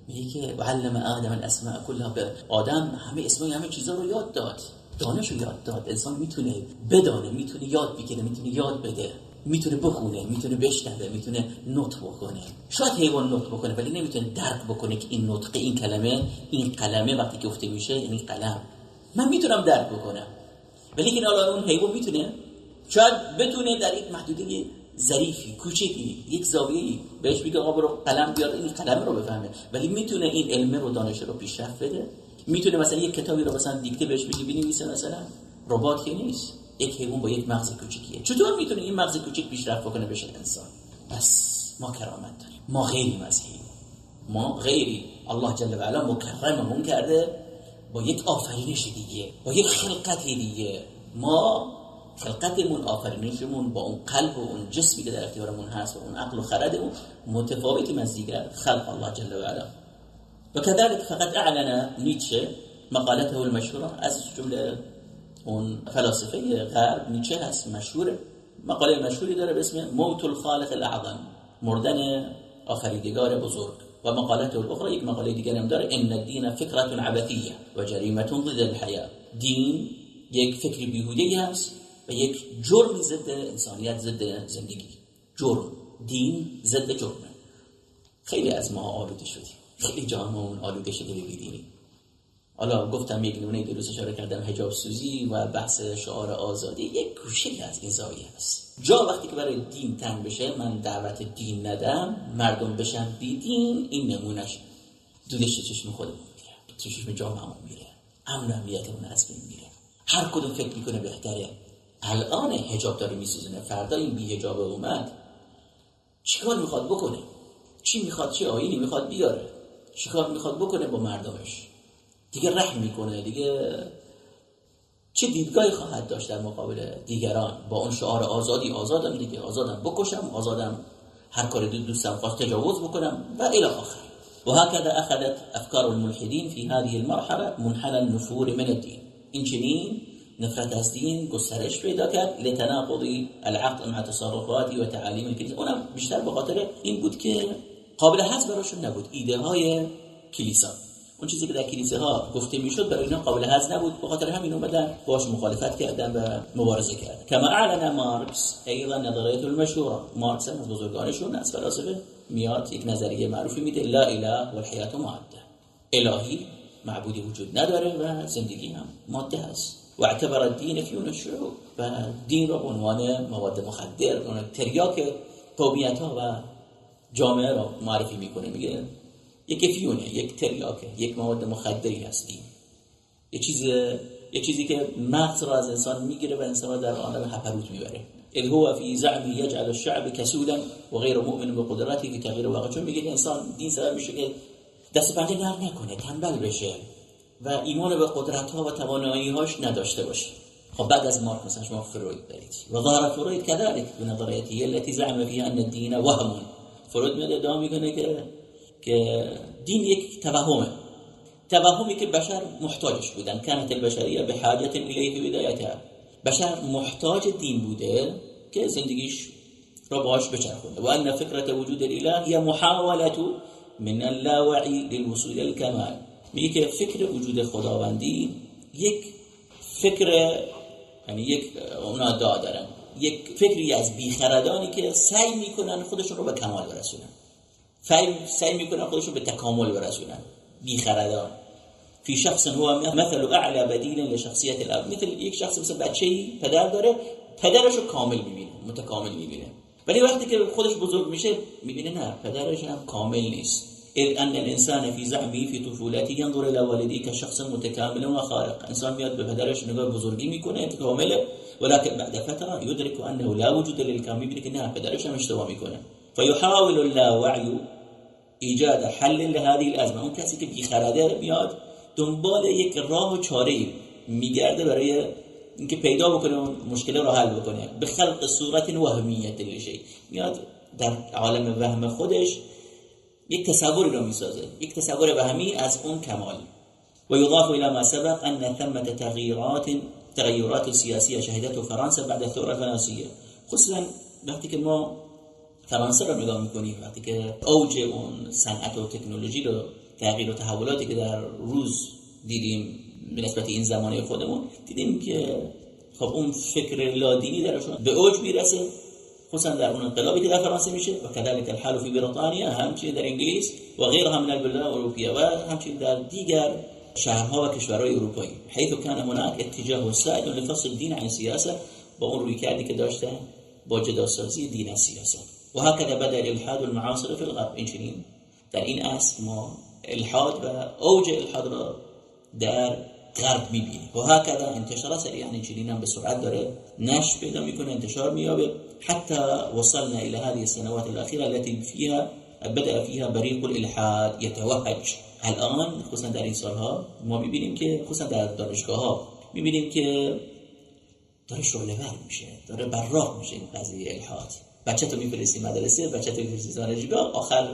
میگه که علم آدم الاسماء کلها به آدم همه اسمای همه چیزا رو یاد داد. دانش رو یاد داد. انسان می‌تونه بدانه می‌تونه یاد بگیره می‌تونه یاد بده. می‌تونه بخونه می‌تونه بشنوه می‌تونه نطق بکنه. شاید حیوان نطق بکنه ولی نمی‌تونه درک بکنه که این نطق این کلمه این قلمه وقتی گفته میشه یعنی قلم. من می‌تونم درک بکنم. ولی که حالا اون حیوان می‌تونه؟ شاید بتونه در یک محدوده ظریفی کوچیکی یک زاویه‌ای بهش میگه آقا برو قلم بیار این قلم رو بفهمه. ولی می‌تونه این علم رو دانش رو پیشرفت بده؟ می‌تونه مثلا یک کتابی رو مثلا دیکته بهش بگی بنویسه مثلا؟ ربات که نیست. یک حیوان با یک مغز کوچیکیه. چطور می‌تونه این مغز کوچیک پیشرفت بکنه بشه انسان؟ پس ما کرامت داریم. ما غیریم از ما غیری الله جل و علا مکرممون کرده با یک آفرینش دیگه با یک خلقت دیگه. ما خلقتمون آفرینشمون با اون قلب و اون جسمی که در اختیارمون هست و اون عقل و خردمون متفاوتی از دیگر خلق الله جل و علا و كذلك فقد اعلن نیچه مقالته المشهوره از جمله اون فلاسفه غرب نیچه هست مشهوره. مقاله مشهوری داره به اسم موت الخالق الاعظم مردن آفریدگار بزرگ. و مقالات الاخرى یک مقاله دیگر هم داره ان الدین فکرت عبثیه و جریمه ضد الحیاه دین یک فکر بیهوده هست و یک جرم ضد انسانیت ضد زندگی. جرم. دین ضد جرمه. خیلی از ما آلوده شدیم. خیلی جامعه آلوده شده به حالا گفتم یک نمونه درست اشاره کردم حجاب سوزی و بحث شعار آزادی. یک گوشه از این زاویه است جا وقتی که برای دین تنگ بشه من دعوت دین ندم مردم بشن بی دین این نمونهش دودش چشم خودمون میره چشم جامعه میره امن امنیتمون از بین میره. هر کدوم فکر می‌کنه بهتره. الان حجاب داره میسوزونه. فردا این بی حجاب اومد. چیکار می‌خواد بکنه؟ چی می‌خواد چه آینی می‌خواد بیاره؟ چیکار می‌خواد بکنه با مردمش؟ دیگه رحم می‌کنه. دیگه چه دیدگاهی خواهد داشت در مقابل دیگران؟ با اون شعار آزادی آزادم دیگه. آزادم بکشم آزادم هر کاری دوستم خواست تجاوز بکنم و الى آخر. وهكذا أخذت أفكار الملحدين في هذه المرحلة منحنى النفور من الدين این چنین نفرت از دین گسترش پیدا کرد لتناقض العقل مع تصرفات و تعالیم الكنيسه اونم بیشتر به خاطر این بود که قابل حذف براشون نبود. ایده های کلیسا. اون چیزی که در کلیسه ها گفته می‌شد برای اینا قابل هضم نبود. به خاطر همین اومدن باش مخالفت کردن و مبارزه کردن. کما اعلن مارکس ایضا نظریه المشهوره مارکس هم از بزرگانشون از فلاسفه میاد یک نظریه معروفی میده لا اله و الحیات ماده. الهی معبودی وجود نداره و زندگی هم ماده هست و اعتبر الدین فیون الشعوب و دین رو عنوان مواد مخدر تریاک قومیت ها و جامعه رو معرفی می‌کنه. میگه یک فیونه یک تریاکه یک مواد مخدری هستی یه چیز یه چیزی که مغز رو از انسان می‌گیره و انسان رو در عالم هپروت می‌بره. اذ هو فی زعمی یجعل الشعب کسولا و غیر مؤمن به قدرتی که تغییر واقع. چون میگه انسان دین سبب میشه که دست پنجه نرم نکنه تنبل بشه و ایمان به قدرت ها و توانایی هاش نداشته باشه. خب بعد از مارک مثلا شما فروید دارید و ظاهر فروید كذلك بنظريته التي زعم فيها ان الدين وهم. فروید میاد ادعا می‌کنه که که دین یک توهمه. توهمی که بشر محتاجش بودن. كانت البشریه به حاجت الیه بدایتها بشر محتاج دین بوده که زندگیش را باش بچرخونه و ان فکرت وجود الاله هي محاوله من اللاوعی للوصول الكمال میگه که فکر وجود خداوندی یک فکر یعنی یک اونا دارن. یک فکری از بیخردانی که سعی می‌کنن خودشون رو به کمال برسونن. سعی میکنن خودشون به تکامل برسونن. بیخردان فی شخص هو مثل اعلى بدیل لشخصیت الاب مثل یک شخص مثل بچه‌ای پدر داره پدرش رو کامل میبینه متکامل میبینه. ولی وقتی که خودش بزرگ میشه میبینه نه پدرش هم کامل نیست. اذ ان الانسان في زعمه في طفولته ينظر إلى والديه كشخص متكامل وخارق انسان میاد به پدرش نگاه بزرگی میکنه کامله. ولكن بعد فتره يدرك انه لا وجود للكامل میبینه که نه پدرش هم اشتباه میکنه. فيحاول اللاوعي ایجاد حل لهذه الازمه. اون کسی که بیخرده میاد دنبال یک راه و چاره میگرده برای اینکه پیدا بکنه مشکل رو حل بکنه. به خلق صورت وهمیت لشی میاد در عالم وهم خودش یک تصوری رو می‌سازه. یک تصور وهمی از اون کمال. و یضاف الى ما سبق ان ثمه تغییرات تغییرات سیاسی شهدت فرانسه بعد الثوره الفرنسیه خصوصا وقتی که ما فرانسه رو نگاه می‌کنیم. وقتی که اوج اون صنعت و تکنولوژی رو تغییر و تحولاتی که در روز دیدیم به نسبت این زمانه خودمون دیدیم که خب اون فکر لادینی درشون به اوج می‌رسه. خصوصا در اون انقلابی که در فرانسه میشه و کذلك الحال فی بریتانیا همچنین در انگلیس و غیرها من البلدان الاوروپیه و همچنین در دیگر شهرها و کشورهای اروپایی. حيث كان هناك اتجاه سائل لفصل الدين عن السياسه با اون روی کردی که داشتن با جداسازی دین از سیاست. و هكذا بدا الالحاد المعاصر في الغرب این در این اصل ما الحاد و اوج الحاد را در غرب می‌بینی و هكذا انتشار سریعا یعنی هم به سرعت داره. نش پیدا می‌کنه انتشار میابه حتى وصلنا الى هذه السنوات الاخيره التي فيها بدا فيها بريق الالحاد يتوهج. الان خصوصا در این سالها ما می‌بینیم که خصوصا در دانشگاه ها می‌بینیم که داره شعله ور میشه داره براق میشه این قضیه الحاد. بچه تو میفرستی مدرسه بچه تو میفرستی دانشگاه آخر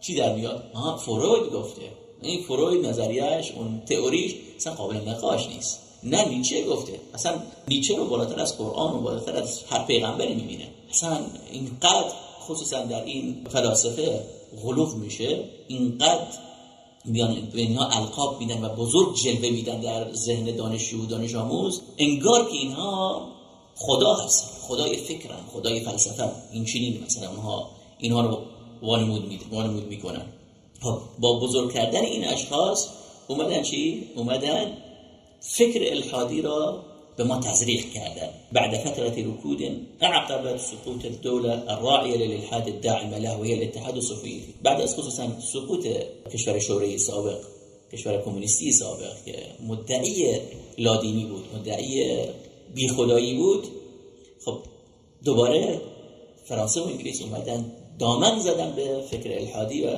چی در میاد؟ آها فروید گفته. این فروید نظریهش اون تئوریش اصلا قابل نقاش نیست. نه نیچه گفته. اصلا نیچه رو بالاتر از قرآن و بالاتر از هر پیغمبری می‌بینه. اصلا اینقدر خصوصا در این فلاسفه غلوف میشه اینقدر بیان به اینها القاب میدن و بزرگ جلوه میدن در ذهن دانشجو و دانش آموز. انگار که اینها خدا هست. خدای فکرن خدای فلسفه این چنین مثلا؟ اونها اینها رو وانمود می‌کنن. خب، با بزرگ کردن این اشخاص اومدن چی؟ اومدن فکر الحادی را به ما تزریق کردن. بعد فترة ركود اعقبت سقوط الدولة الراعية للالحاد الداعمة له وهي الاتحاد السوفيتي بعد از خصوصا سقوط کشور شوروی سابق کشور کمونیستی سابق که مدعی لادینی بود مدعی بیخدایی بود خب دوباره فرانسه و انگلیس اومدن دامن زدن به فکر الحادی و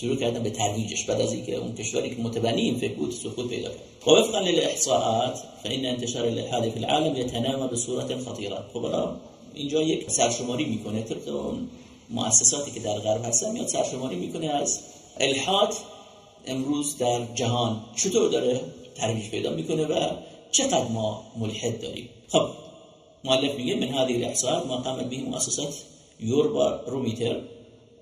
شروع کردن به ترویجش. بعد از اینکه اون کشوری که متبنی این فکر بود سقوط پیدا کرد. ووفقا للاحصاءات فان انتشار الالحاد في العالم يتنامى بصوره خطيره خب اینجا یک سرشماری می‌کنه طبق اون مؤسساتی که در غرب هستن میاد سرشماری می‌کنه از الحاد امروز در جهان. چطور داره ترویج پیدا می‌کنه و چقدر ما ملحد داریم؟ خب مؤلف میگه من هذه الإحصاءات ما قامت به مؤسسات یوربا رومیتر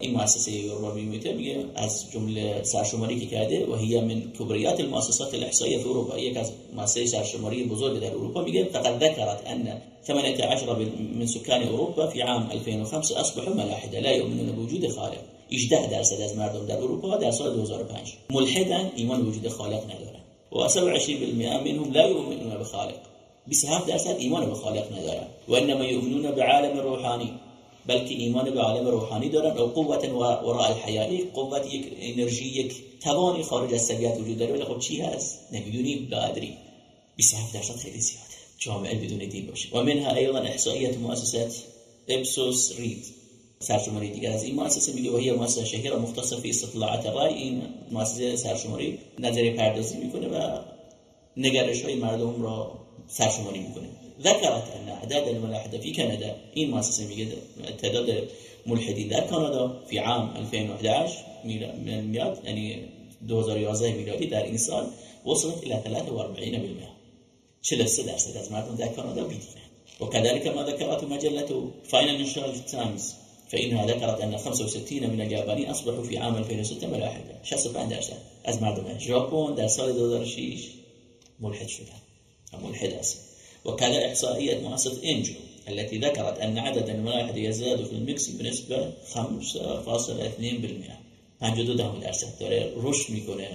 این مؤسسة یوربا رومیتر میگه از جملة سرشماری که کرده و هي من کبریات المؤسسات الاحصائیه في اروپا یک از مؤسسة سرشماری بزرگ در اروپا میگه فقط ذكرت أن 18 من سکان اروپا في عام 2005 أصبحوا ملاحدة. لا يؤمنون بوجود خالق. 18 درصد از مردم در اروپا در سال 2005 ملحدن ایمان وجود خالق ندارن و 27% منهم لا يؤمنون بخالق. 27 درصد ایمان به خالق ندارن. و انما يؤمنون بعالم روحانی. بلکه ایمان به عالم روحانی دارن. و قوت وراء الحیاء. قوت یک انرژی یک توانی خارج از طبیعت وجود داره. ولی خب چی هست؟ نمی‌دونیم. لا ادری 27 درصد خیلی زیاده. جامعه بدون دین باشه. و منها ایضا احصائیت مؤسسات. ابسوس رید. سرشماری دیگر از این مؤسسه میگه و هی مؤسسه شهیر مختص فی استطلاعات رای. این مؤسسه سرشماری نظری پردازی می‌کنه و نگرش های مردم را سرشماری می‌کنه. ذکرت ان اعداد الملاحده فی کانادا. این مؤسسه میگه تعداد ملحدین در کانادا فی عام 2011 میاد یعنی 2011 میلادی در این سال وصلت الى 43 بالمئة 43 درصد از مردم در کانادا بیدینه وكذلك ما ذكرته مجلة فاينانشال تايمز فإنها ذكرت أن 65 من اليابانيين أصبحوا في عام 2006 ملاحدة. 65 درصد از مردم ژاپن در سال 2006 ملحد شدن. ملحد است وكذا إحصائية مؤسسة إنجو التي ذكرت أن عدد الملاحدة يزداد في المكس بنسبة 5.2% 52 درصد داره رشد می‌کنه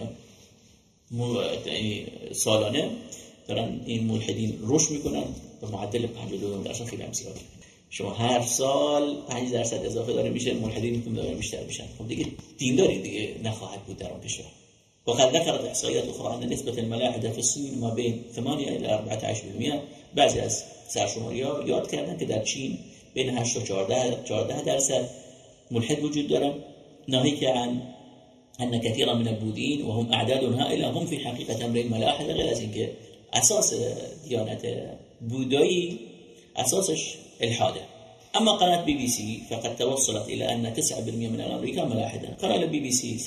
یعنی سالانه دارن این ملحدین رشد می‌کنن به معدل 52 درصد خیلی هم زیاده شما هر سال 5 درصد اضافه داره میشه ملحدین می‌تونن داره بیشتر میشن خب دیگه دینداری دیگه نخواهد بود در اون کشور وقد ذكرت احصائيات اخرى ان نسبه الملاحده في الصين ما بين 8 الى 14% بعضی از سرشماری ها یاد کردن که در چین بین 8 تا 14 14 درصد ملحد وجود دارن ناهيك عن ان كثيرا من البوذيين وهم اعداد هائله هم في حقيقه امر الملاحده. غير از اینکه اساس دیانت بودایی اساسش الحاده أما قناة بي بي سي فقد توصلت إلى أن 9% من الامريكان ملاحدة. قناه بي بي سي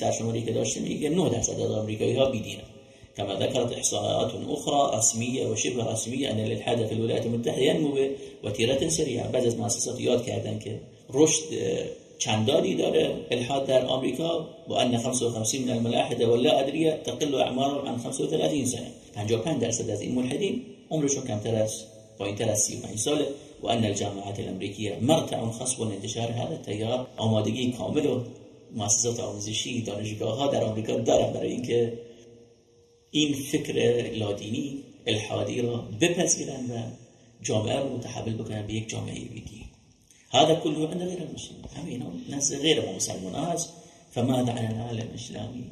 میگه 9 درصد از امریکایی ها بیدینه كما ذكرت إحصاءات أخرى رسمية وشبه رسمية أن الإلحاد في الولايات المتحدة ينمو بوتيرة سريعة. بعد از مؤسسات یاد کردن رشد چندانی داره الحاد در آمریکا و ان 55 من الملاحدة ولا ادریه تقل اعمار عن 35 سنة. 55 درصد از این ملحدین عمرشون کمتر از پایینتر از 35 ساله. و ان الجامعات الامریکیه مرتع خصب انتشار هذا التيار آمادگی کامل و مؤسسات آموزشی دانشگاه ها در آمریکا دارن برای اینکه این فکر لادینی الحادی را بپذیرن و جامعه رو متحول بکنن به یک جامعه بیدی هذا كله عند غير المسلمين همین نزد غیر مسلمان هست فماذا عن العالم الاسلامي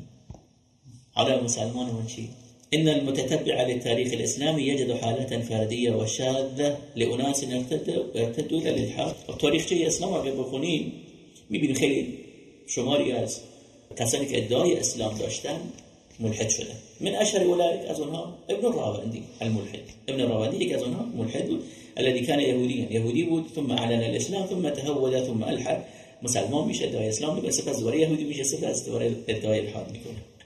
على المسلمان من شيء إن المتتبع للتاريخ الإسلامي يجد حالات فردية وشاذة لأناس إلى الإلحاد التاريخ شيء اسلام اگه بخونیم میبینی خیلی شماری از کسانی که إسلام داشتن ملحد شده. من أشهر أولئك از اونها ابن الراوندی الملحد. ابن الراوندی یک از ملحد الذي كان يهوديا. يهودي بود ثم أعلن الإسلام ثم تهود ثم ألحد. مسلمان میشه ادعای إسلام میکنه سپس دوباره یهودی میشه سپس دوباره إلحاد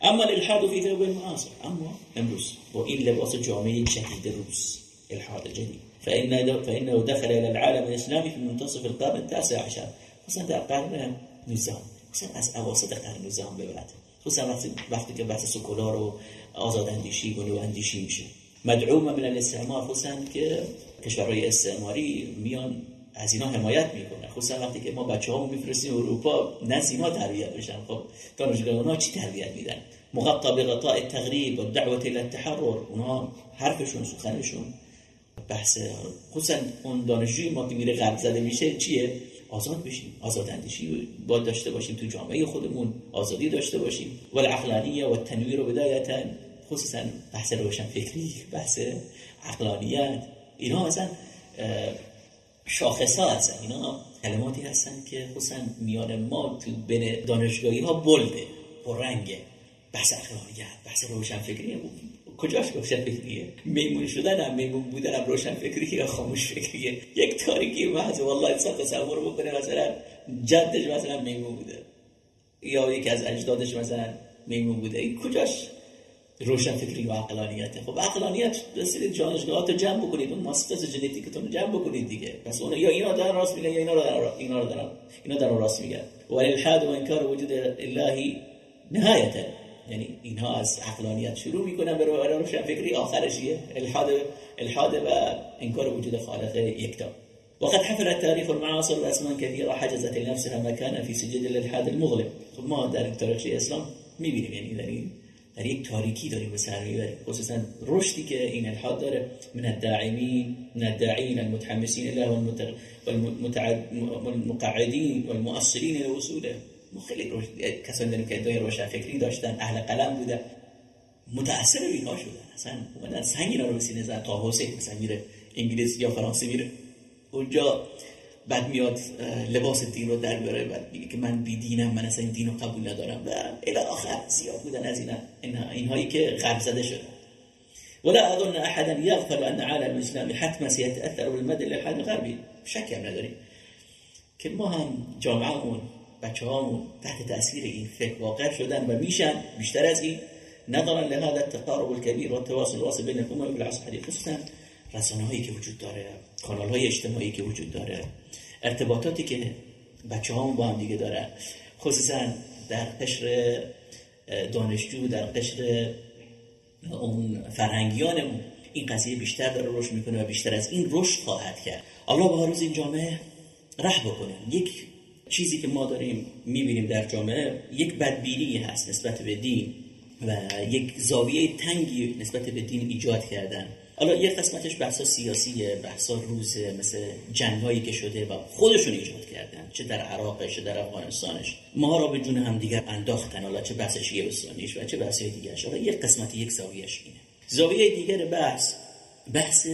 أما الإلحاد في ثوب المعاصر أما الروس وإلا الوصف جامعي شهد الروس إلحاد الجديد فإنه, فإنه دخل إلى العالم الإسلامي في منتصف القرن التاسع عشر. خصوصا قرن النظام خصوصا از اواسط قرن النظام به بعد خصوصا وقتی که بحث سکولار و آزاد اندیشی و نو اندیشی میشه. مدعوم من الاستعمار خصوصا که کشورهای استعماری میان از اینا حمایت می‌کنه. خصوصا وقتی که ما بچه هامو میفرستیم اروپا نه اینا تربیت بشن. خب دانشگاه اونا چی تربیت میدن؟ مغطى بغطاء التغريب والدعوة الى التحرر. اونها حرفشون سخنشون بحث خصوصا اون دانشجوی ما که میره غرب زده میشه چیه؟ آزاد بشیم. آزاد اندیشی با داشته باشیم تو جامعه خودمون. آزادی داشته باشیم. و العقلانیه و تنویر و بدایتا. خصوصا بحث روشن فکری بحث عقلانیت. اینا مثلا شاخص ها هستن. اینا کلماتی هستن که خصوصا میان ما تو بین دانشگاهی ها بلده. و رنگه بحث اخلاقیت بحث روشن فکری کجاش روشن فکریه میمون شدن هم میمون بودن هم روشن فکریه یا خاموش فکریه یک تاریکی محض. والله انسان تصور بکنه مثلا جدش مثلا میمون بوده. یا یکی از اجدادش مثلا میمون بوده. این کجاش روشن فکری و عقلانیت. خب عقلانیت رسید جانشگاهات رو جمع بکنید. اون ماسترز ژنتیکتون رو جمع بکنید دیگه. پس اون یا اینا دارن راست میگن یا اینا رو دارن اینا رو دارن اینا دارن راست میگن. و الحاد و انکار وجود الهی نهایتا. یعنی اینها از عقلانیت شروع میکنن به روشن فکری. آخرش الحاد الحاد و انکار وجود خالق یکتا. وقد حفر التاريخ المعاصر اسما كثيره حجزت لنفسها مكانا في سجل الالحاد المظلم ما در تاریخ اسلام میبینیم. یعنی در یک تاریکی داریم به سر می‌بریم. خصوصا رشدی که این الحاد داره. من الداعمین من الداعین المتحمسین له والمقعدین والمؤثرین لوصوله ما خیلی کسانی داریم که ادعای روشن فکری داشتن اهل قلم بودن متأثر اینها شدن. اصلا اومدن سنگ رو سینه زدن. تا حسین مثلا میره انگلیس یا فرانسه میره. اونجا بعد میاد لباس دین رو در بیاره بعد میگه که من بی دینم من اصلا این دین رو قبول ندارم و الی آخر زیاد بودن از اینا اینهایی که غرب زده شده. ولا اظن احدا يغفل ان عالم الاسلام حتما سيتاثر بالمد الالحاد الغربي شک هم نداریم که ما هم جامعهمون بچه تحت تاثیر این فکر واقع شدن و میشن بیشتر از این. نظرا لهذا التقارب الكبير والتواصل الواصل بين الامم في العصر الحديث. خصوصا رسانه هایی که وجود داره کانال های اجتماعی که وجود داره. ارتباطاتی که بچه ها با هم دیگه دارن خصوصا در قشر دانشجو در قشر اون فرهنگیانمون این قضیه بیشتر داره رشد می‌کنه و بیشتر از این رشد خواهد کرد. الله به روز این جامعه رح بکنه. یک چیزی که ما داریم می‌بینیم در جامعه یک بدبینی هست نسبت به دین و یک زاویه تنگی نسبت به دین ایجاد کردن. حالا یه قسمتش بحثا سیاسیه بحثا روزه مثل جنگایی که شده و خودشون ایجاد کردن چه در عراق چه در افغانستانش. ما را به جون هم دیگر انداختن حالا چه بحث شیعه بسانیش و چه بحث دیگرش. حالا یک قسمت یک زاویهش اینه. زاویه دیگر بحث بحث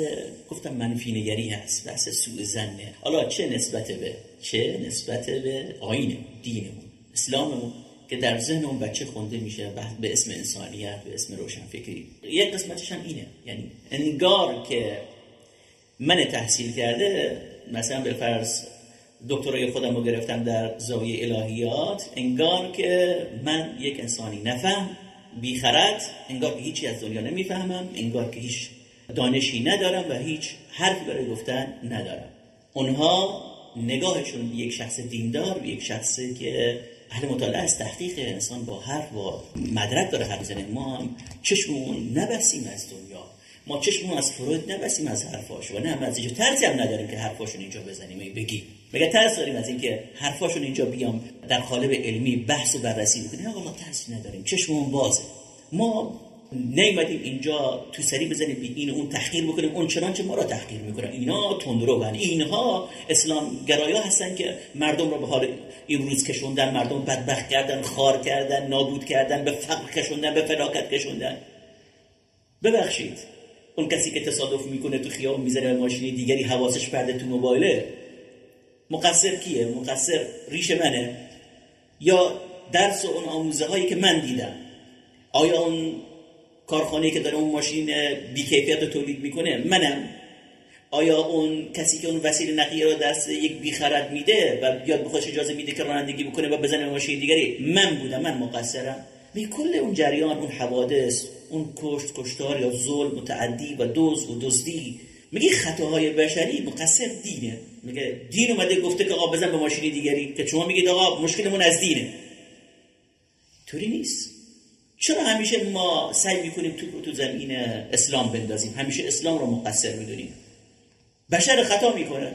گفتم منفی نگری هست بحث سوء زنه حالا چه نسبت به چه نسبت به آینمون دینمون اسلاممون؟ که در ذهن اون بچه خونده میشه به اسم انسانیت به اسم روشنفکری. یک قسمتش هم اینه. یعنی انگار که من تحصیل کرده مثلا به فرض دکترای خودم رو گرفتم در زاویه الهیات انگار که من یک انسانی نفهم بیخرد انگار که هیچی از دنیا نمی‌فهمم انگار که هیچ دانشی ندارم و هیچ حرفی برای گفتن ندارم. اونها نگاهشون یک شخص دیندار یک شخصی که اهل مطالعه از تحقیق انسان با هر با مدرک داره حرف زنه ما هم چشممون نبسیم از دنیا. ما چشممون از فروید نبسیم از حرفاش و نه از اینجا ترسی هم نداریم که حرفاشون اینجا بزنیم. بگیم مگه ترس داریم از اینکه حرفاشون اینجا بیام در قالب علمی بحث و بررسی بکنیم؟ آقا ما ترسی نداریم. چشممون بازه. ما نیومدیم اینجا تو سری بزنیم بی این اون تحقیر بکنیم. اون چنانچه ما را تحقیر می‌کنن. اینا تندرو اینها اسلام گرایا هستن که مردم را به حال امروز کشوندن مردم بدبخت کردن خار کردن نابود کردن به فقر کشوندن به فلاکت کشوندن. ببخشید اون کسی که تصادف می‌کنه تو خیابون می‌زنه به ماشینی دیگری حواسش پرده تو موبایله؟ مقصر کیه؟ مقصر ریش منه؟ یا درس و اون آموزه هایی که من دیدم؟ آیا اون کارخانه که داره اون ماشین بیکیفیت تولید می‌کنه؟ منم. آیا اون کسی که اون وسیله نقلیه رو دست یک بیخرد میده و بیاد بخوش اجازه میده که رانندگی بکنه و بزنه ماشین دیگری؟ من بودم من مقصرم. می کل اون جریان اون حوادث اون کشت کشتار یا ظلم متعدی و دوز و دزدی. میگه خطاهای بشری مقصر دینه. میگه دین اومده گفته که آقا بزن به ماشین دیگری. که شما میگید آقا مشکلمون از دینه. طوری نیست. چرا همیشه ما سعی می‌کنیم تو تو زمین اسلام بندازیم؟ همیشه اسلام رو مقصر می‌دونیم. بشر خطا می‌کنه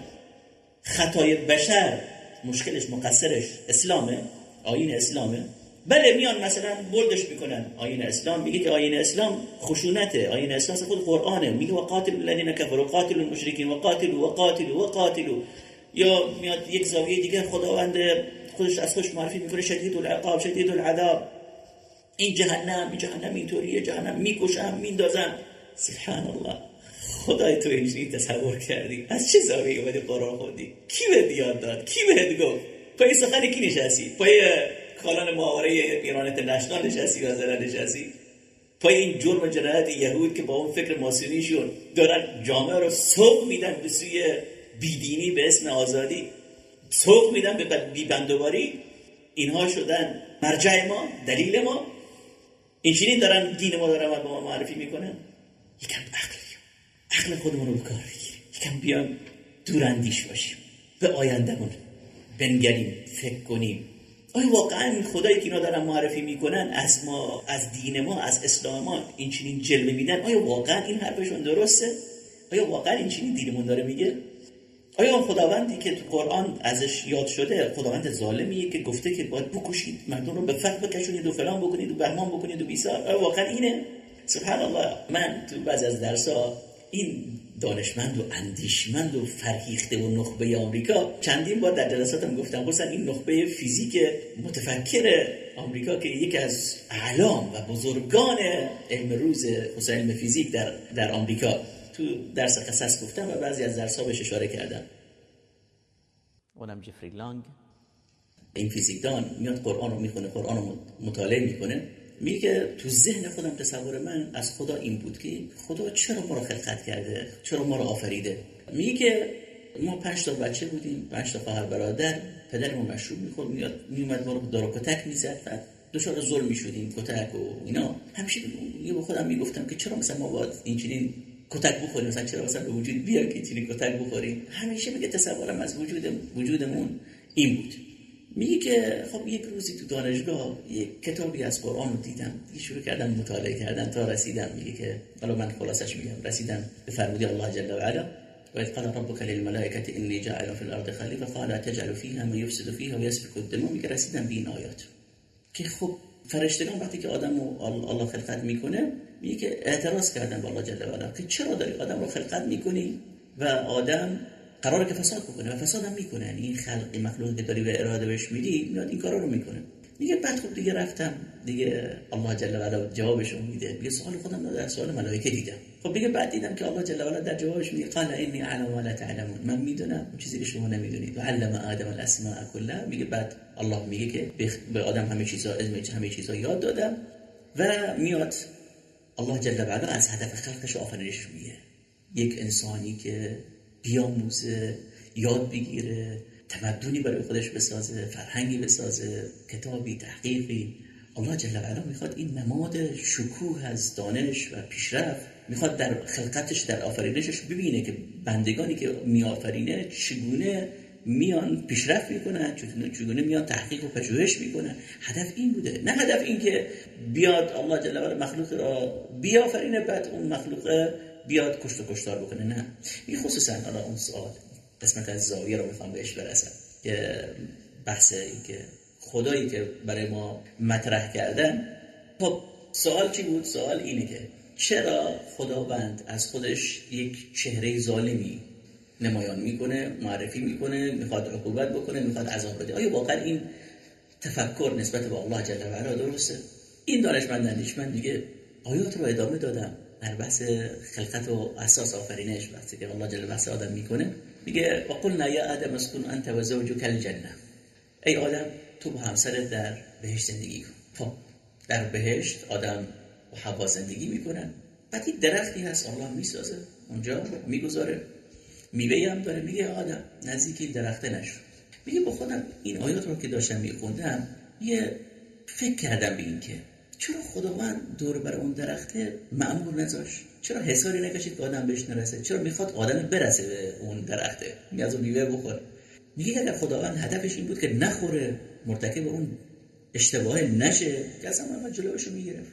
خطای بشر مشکلش مقصرش اسلامه آین اسلامه. بله میان مثلا بردش می‌کنن. آین اسلام میگه که آین اسلام خشونته. آین اسلام خود قرآنه. میگه وقاتل الذين كفروا قاتل المشركين وقاتلوا وقاتلوا وقاتلوا یا میاد یک زاویه دیگه خداوند خودش از خودش معرفی می‌کنه شدید العقاب شدید العذاب. این جهنم این جهنم اینطوریه. جهنم می‌کشم میندازم. سبحان الله. خدای تو اینجوری تصور کردی؟ از چه زاویه اومدی قرآن خوندی؟ کی به یاد داد؟ کی بهت گفت؟ پای سخن کی نشستی؟ پای کانال محاوره ایران اینترنشنال نشستی و زرا نشستی؟ پای این جرم جنایت یهود که با اون فکر ماسونیشون دارن جامعه رو سوق میدن به سوی بیدینی به اسم آزادی سوق میدن به بیبندواری اینها شدن مرجع ما دلیل ما. اینجوری دارن دین ما دارن به ما معرفی می‌کنن. یکم عقل عقل خودمون رو بکار بگیریم. یکم بیام دوراندیش باشیم. به آیندهمون بنگریم فکر کنیم. آیا واقعا خدایی که اینا دارن معرفی می‌کنن از ما از دین ما از اسلام ما این چنین جلوه میدن؟ آیا واقعا این حرفشون درسته؟ آیا واقعا این چنین دینمون داره میگه؟ آیا اون خداوندی که تو قرآن ازش یاد شده خداوند ظالمیه که گفته که باید بکشید مردم رو به فقر بکشونید و فلان بکنید و بهمان بکنید و بیسار؟ آیا واقعا اینه؟ سبحان الله. من تو بعض از درسا این دانشمند و اندیشمند و فرهیخته و نخبه آمریکا چندین بار در جلساتم گفتم خصوصا این نخبه فیزیک متفکر آمریکا که یکی از اعلام و بزرگان علم روز خصوصا علم فیزیک در, در آمریکا. تو درس قصص گفتم و بعضی از درس ها بهش اشاره کردم. اونم جفری لانگ. این فیزیکدان میاد قرآن رو می‌خونه قرآن رو مطالعه می‌کنه. میگه تو ذهن خودم تصور من از خدا این بود که خدا چرا ما رو خلقت کرده؟ چرا ما رو آفریده؟ میگه ما پنج تا بچه بودیم پنج تا خواهر برادر پدرمون مشروب می‌خورد میاد میومد ما رو دارو کتک می‌زد و دچار ظلم می‌شدیم کتک و اینا. همیشه یه به خودم می‌گفتم که چرا مثلا ما باید اینجوری کتک بخوریم؟ مثلا چرا مثلا به وجود بیا که اینجوری کتک بخوریم؟ همیشه میگه تصورم از وجود وجودمون این بود. میگه که خب یک روزی تو دانشگاه یک کتابی از قرآن رو دیدم شروع کردم مطالعه کردن تا رسیدم. میگه که حالا من خلاصش میگم. رسیدم به فرمودی الله جل و علا و قال ربك للملائكه اني جاعل في الارض خلیفه قال تجعل فيها من يفسد فيها ويسفك الدماء. میگه رسیدم به این آیات. که خب فرشتگان وقتی که آدم رو الله خلقت می‌کنه میگه که اعتراض کردن به الله جل و علا که چرا داری آدم رو خلقت می‌کنی؟ و آدم قراره که فساد بکنه و فساد هم می‌کنه. یعنی این خلق مخلوق که داری به اراده بهش میدی میاد این کارا رو می‌کنه. میگه بعد خب دیگه رفتم. دیگه الله جل و علا جوابش میده. میگه سوال خودم در سوال ملائکه دیدم. خب دیگه بعد دیدم که الله جل و علا در جوابش میگه قال انی اعلم ولا تعلمون. من می‌دونم اون چیزی که شما نمی‌دونید. و علم آدم الاسماء کلها. میگه بعد الله میگه که به آدم همه چیزا علم همه چیزا یاد دادم و میاد الله جل و علا از هدف خلقش آفرینش میگه. یک انسانی که بیاموزه یاد بگیره تمدنی برای خودش بسازه فرهنگی بسازه کتابی تحقیقی. الله جل و علا می‌خواد این نماد شکوه از دانش و پیشرفت می‌خواد در خلقتش در آفرینشش ببینه که بندگانی که میآفرینه چگونه میان پیشرفت می‌کنن چگونه میان تحقیق و پژوهش می‌کنن هدف این بوده. نه هدف این که بیاد الله جل و علا مخلوق را بیافرینه بعد اون مخلوق بیاد کشت و کشتار بکنه. نه. این خصوصا حالا اون سوال قسمت از زاویه رو می‌خوام بهش برسم. که بحث این که خدایی که برای ما مطرح کردن. خب سوال چی بود؟ سوال اینه که چرا خداوند از خودش یک چهره ظالمی نمایان می‌کنه معرفی می‌کنه می‌خواد عقوبت بکنه می‌خواد عذاب بده. آیا واقعا این تفکر نسبت به الله جل و علا درسته؟ این دانشمند اندیشمند میگه آیات رو ادامه دادم. در بحث خلقت و اساس آفرینش وقتی که الله جل بحث آدم می‌کنه میگه وقلنا یا آدم اسکن انت و زوجک الجنه. ای آدم تو با همسرت در بهشت زندگی کن. خب در بهشت آدم و حوا زندگی می‌کنن. بعد این درختی هست الله می‌سازه. اونجا می‌گذاره. میوه هم داره. میگه آدم نزدیک این درخته نشو. میگه با خودم این آیات رو که داشتم میخوندم یه فکر کردم به این که چرا خداوند دور بر اون درخته معمول نذاش؟ چرا حساری نکشید که آدم بهش نرسه؟ چرا می‌خواد آدم برسه به اون درخته؟ می از اون میوه بخوره میگه اگر خداوند هدفش این بود که نخوره مرتکب اون اشتباه نشه که اصلا محمد جلوشو می‌گرفت.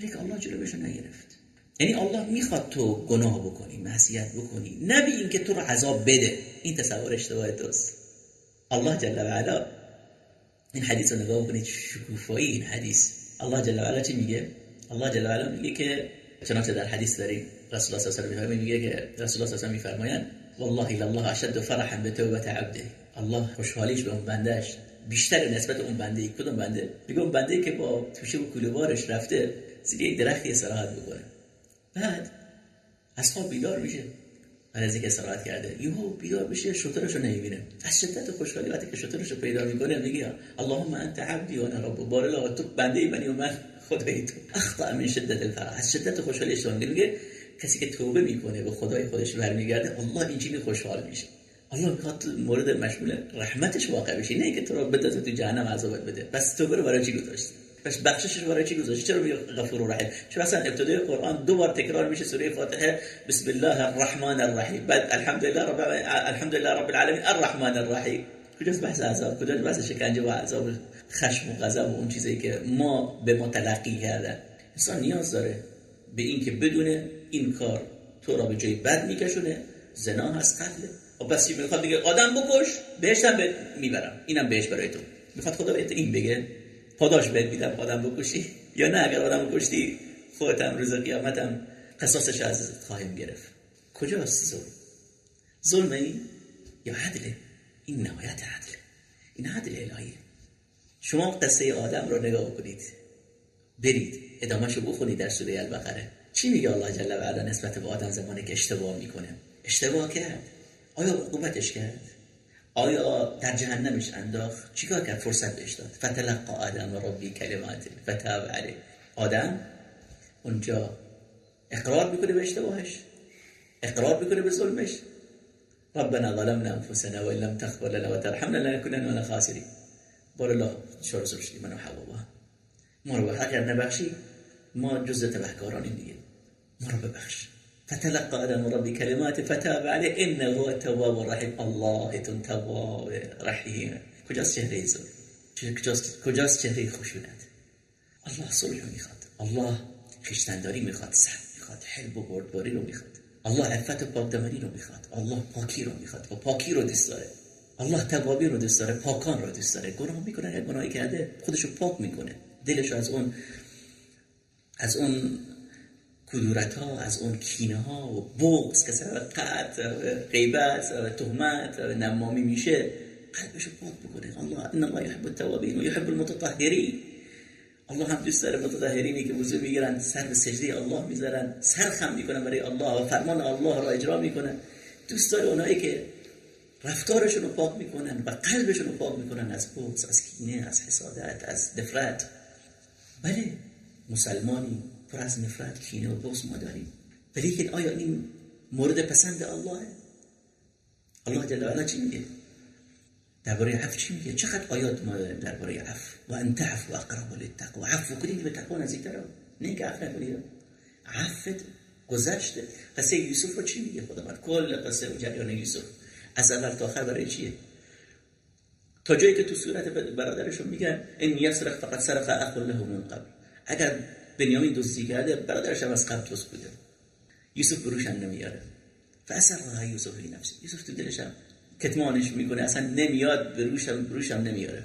ولی که الله جلوشو نگرفت. یعنی الله می‌خواد تو گناه بکنی معصیت بکنی نه این که تو رو عذاب بده. این تصور اشتباه توست. الله جل و علا این حدیث رو نگاه بکنید شکوفایی این حدیث. الله جل و علا چی میگه؟ الله جل و علا میگه که چنانچه در حدیث داریم رسول الله صلی الله علیه و میگه که رسول الله صلی الله علیه و والله الله اشد فرحا بتوبه عبده. الله خوشحالیش به اون بندش بیشتر نسبت اون بنده کدوم بنده؟ میگه اون بنده که با توشه و کولوارش رفته زیر یک درختی استراحت بکنه بعد از خواب بیدار میشه. بعد از اینکه استراحت کرده یهو بیدار بشه شطرش رو نمی‌بینه. از شدت خوشحالی وقتی که شطرش رو پیدا می‌کنه میگه اللهم انت عبدی و انا رب بار تو بنده منی و من خدای تو. اخطا من شدت الفرح از شدت خوشحالی اشتباه میگه کسی که توبه می‌کنه به خدای خودش برمیگرده الله اینجوری خوشحال میشه. الله می‌خواد مورد مشمول رحمتش واقع بشی نه که تو رو بده تو جهنم عذابت بده. پس توبه رو برای چی گذاشتی پس بخشش برای چی گذاشت چرا میگه غفور رحیم چون اصلا ابتدای قرآن دو بار تکرار میشه سوره فاتحه بسم الله الرحمن الرحیم بعد الحمدلله رب الحمدلله رب العالمین الرحمن الرحیم. کجاست بحث عذاب؟ کجاست بحث شکنجه و عذاب خشم و غضب و اون چیزی که ما به ما تلقی انسان نیاز داره به این که بدونه این کار تو را به جای بد میکشونه زنا هست قتله و بس می‌خواد؟ بگه آدم بکش بهش هم می‌برم. اینم بهش برای تو. می‌خواد خدا بهت این بگه. پاداش بهت میدم آدم بکشی. یا نه اگر آدم خودت هم روز قیامت هم قصاصش از خواهیم گرفت. کجاست ظلم؟ ظلم این؟ یا عدله این نهایت عدله این عدل الهیه شما قصه آدم رو نگاه کنید. برید ادامهشو بخونید در سوره البقره. چی میگه الله جل و علا نسبت به آدم زمانی که اشتباه می‌کنه؟ اشتباه کرد. آیا عقوبتش کرد؟ آیا در جهنمش انداخت؟ چیکار کرد؟ فرصت بهش داد. فتلقى آدم ربی کلمات فتاب علیه. آدم اونجا اقرار می‌کنه به اشتباهش. اقرار می‌کنه به ظلمش. ربنا ظلمنا انفسنا وان لم تغفر لنا وترحمنا لنكونن من الخاسرين بار الله شور شدیم منو حوا ما رو اگر نبخشی ما جز تبهکارانیم دیگه. ما رو ببخش. فتلقى آدم ربی کلمات فتاب علیه انه هو التواب الرحیم الله تواب رحیم کجاست چهره زور کجاست, کجاست چهره خشونت الله صلح می‌خواد الله خشتنداری می‌خواد صبر می‌خواد حلب و بردباری رو می‌خواد الله عفت و پاکدامنی رو می‌خواد الله پاکی رو می‌خواد و پاکی رو دوست داره. الله توابی رو دوست داره. پاکان رو دوست داره. گناه می‌کنه هر گناهی کرده خودش رو پاک می‌کنه. دلش از اون از اون کدورت ها از اون کینه ها و بغض که سر قطع غیبت تهمت نمامی میشه قلبش پاک بکنه. الله ان الله يحب التوابین و يحب المتطهرین. الله هم دوست داره متطهرینی که وضو می‌گیرن سر به سجده الله می‌ذارن سر خم می‌کنن برای الله و فرمان الله را اجرا می‌کنن. دوست داره اونایی که رفتارشون رو پاک می‌کنن و قلبشون رو پاک می‌کنن از بغض از کینه از حسادت از نفرت. بله مسلمانی پر از نفرت کینه و بغض ما داریم. ولی آیا این مورد پسند الله؟ الله جل چی میگه؟ درباره عفو چی میگه؟ چقدر آیات ما درباره عفو؟ و انت عفو اقرب للتقوا عفو کنید به تقوا نزدیکتر نه که عفو نکنید عفت گذشته قصه یوسف رو چی میگه خدا کل قصه جریان یوسف. از اول تا آخر برای چیه؟ تا جایی که تو صورت برادرشون میگن این یسرق فقط سرق اخ له من قبل. اگر بنیامین دوستی کرده برادرش هم از قبل دوست بوده. یوسف بروش هم نمیاره. فاثر یوسف فی نفسه یوسف تو دلش هم کتمانش می‌کنه اصلا نمیاد به روشم روشم نمیاره.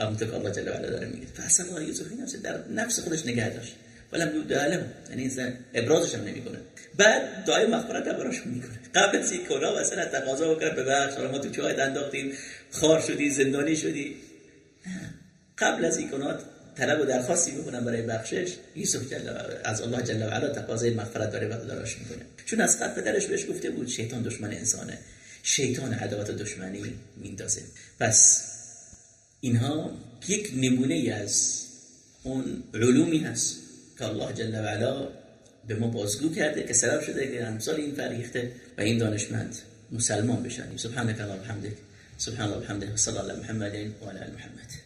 همونطور که الله جل علا داره میگه. الله یوسف نفس. در نفس خودش نگه داشت. ولم یود علم. یعنی ابرازش هم نمی‌کنه. بعد دعای مغفرت هم براش می‌کنه. قبل از این کلا مثلا تقاضا بکنه ببخش ما تو چاه انداختیم خار شدی زندانی شدی. قبل از این طلب و درخواستی می‌کنن برای بخشش یوسف جل از الله جل و علا تقاضای مغفرت داره و دراش می‌کنه. چون از قبل پدرش بهش گفته بود شیطان دشمن انسانه. شیطان عداوت و دشمنی میندازه. پس اینها یک نمونه ای از اون علومی هست که الله جل و علا به ما بازگو کرده که سبب شده که امثال این فریخته و این دانشمند مسلمان بشن. سبحانك اللهم وبحمدك سبحان الله وبحمده صلی الله محمد و علی محمد.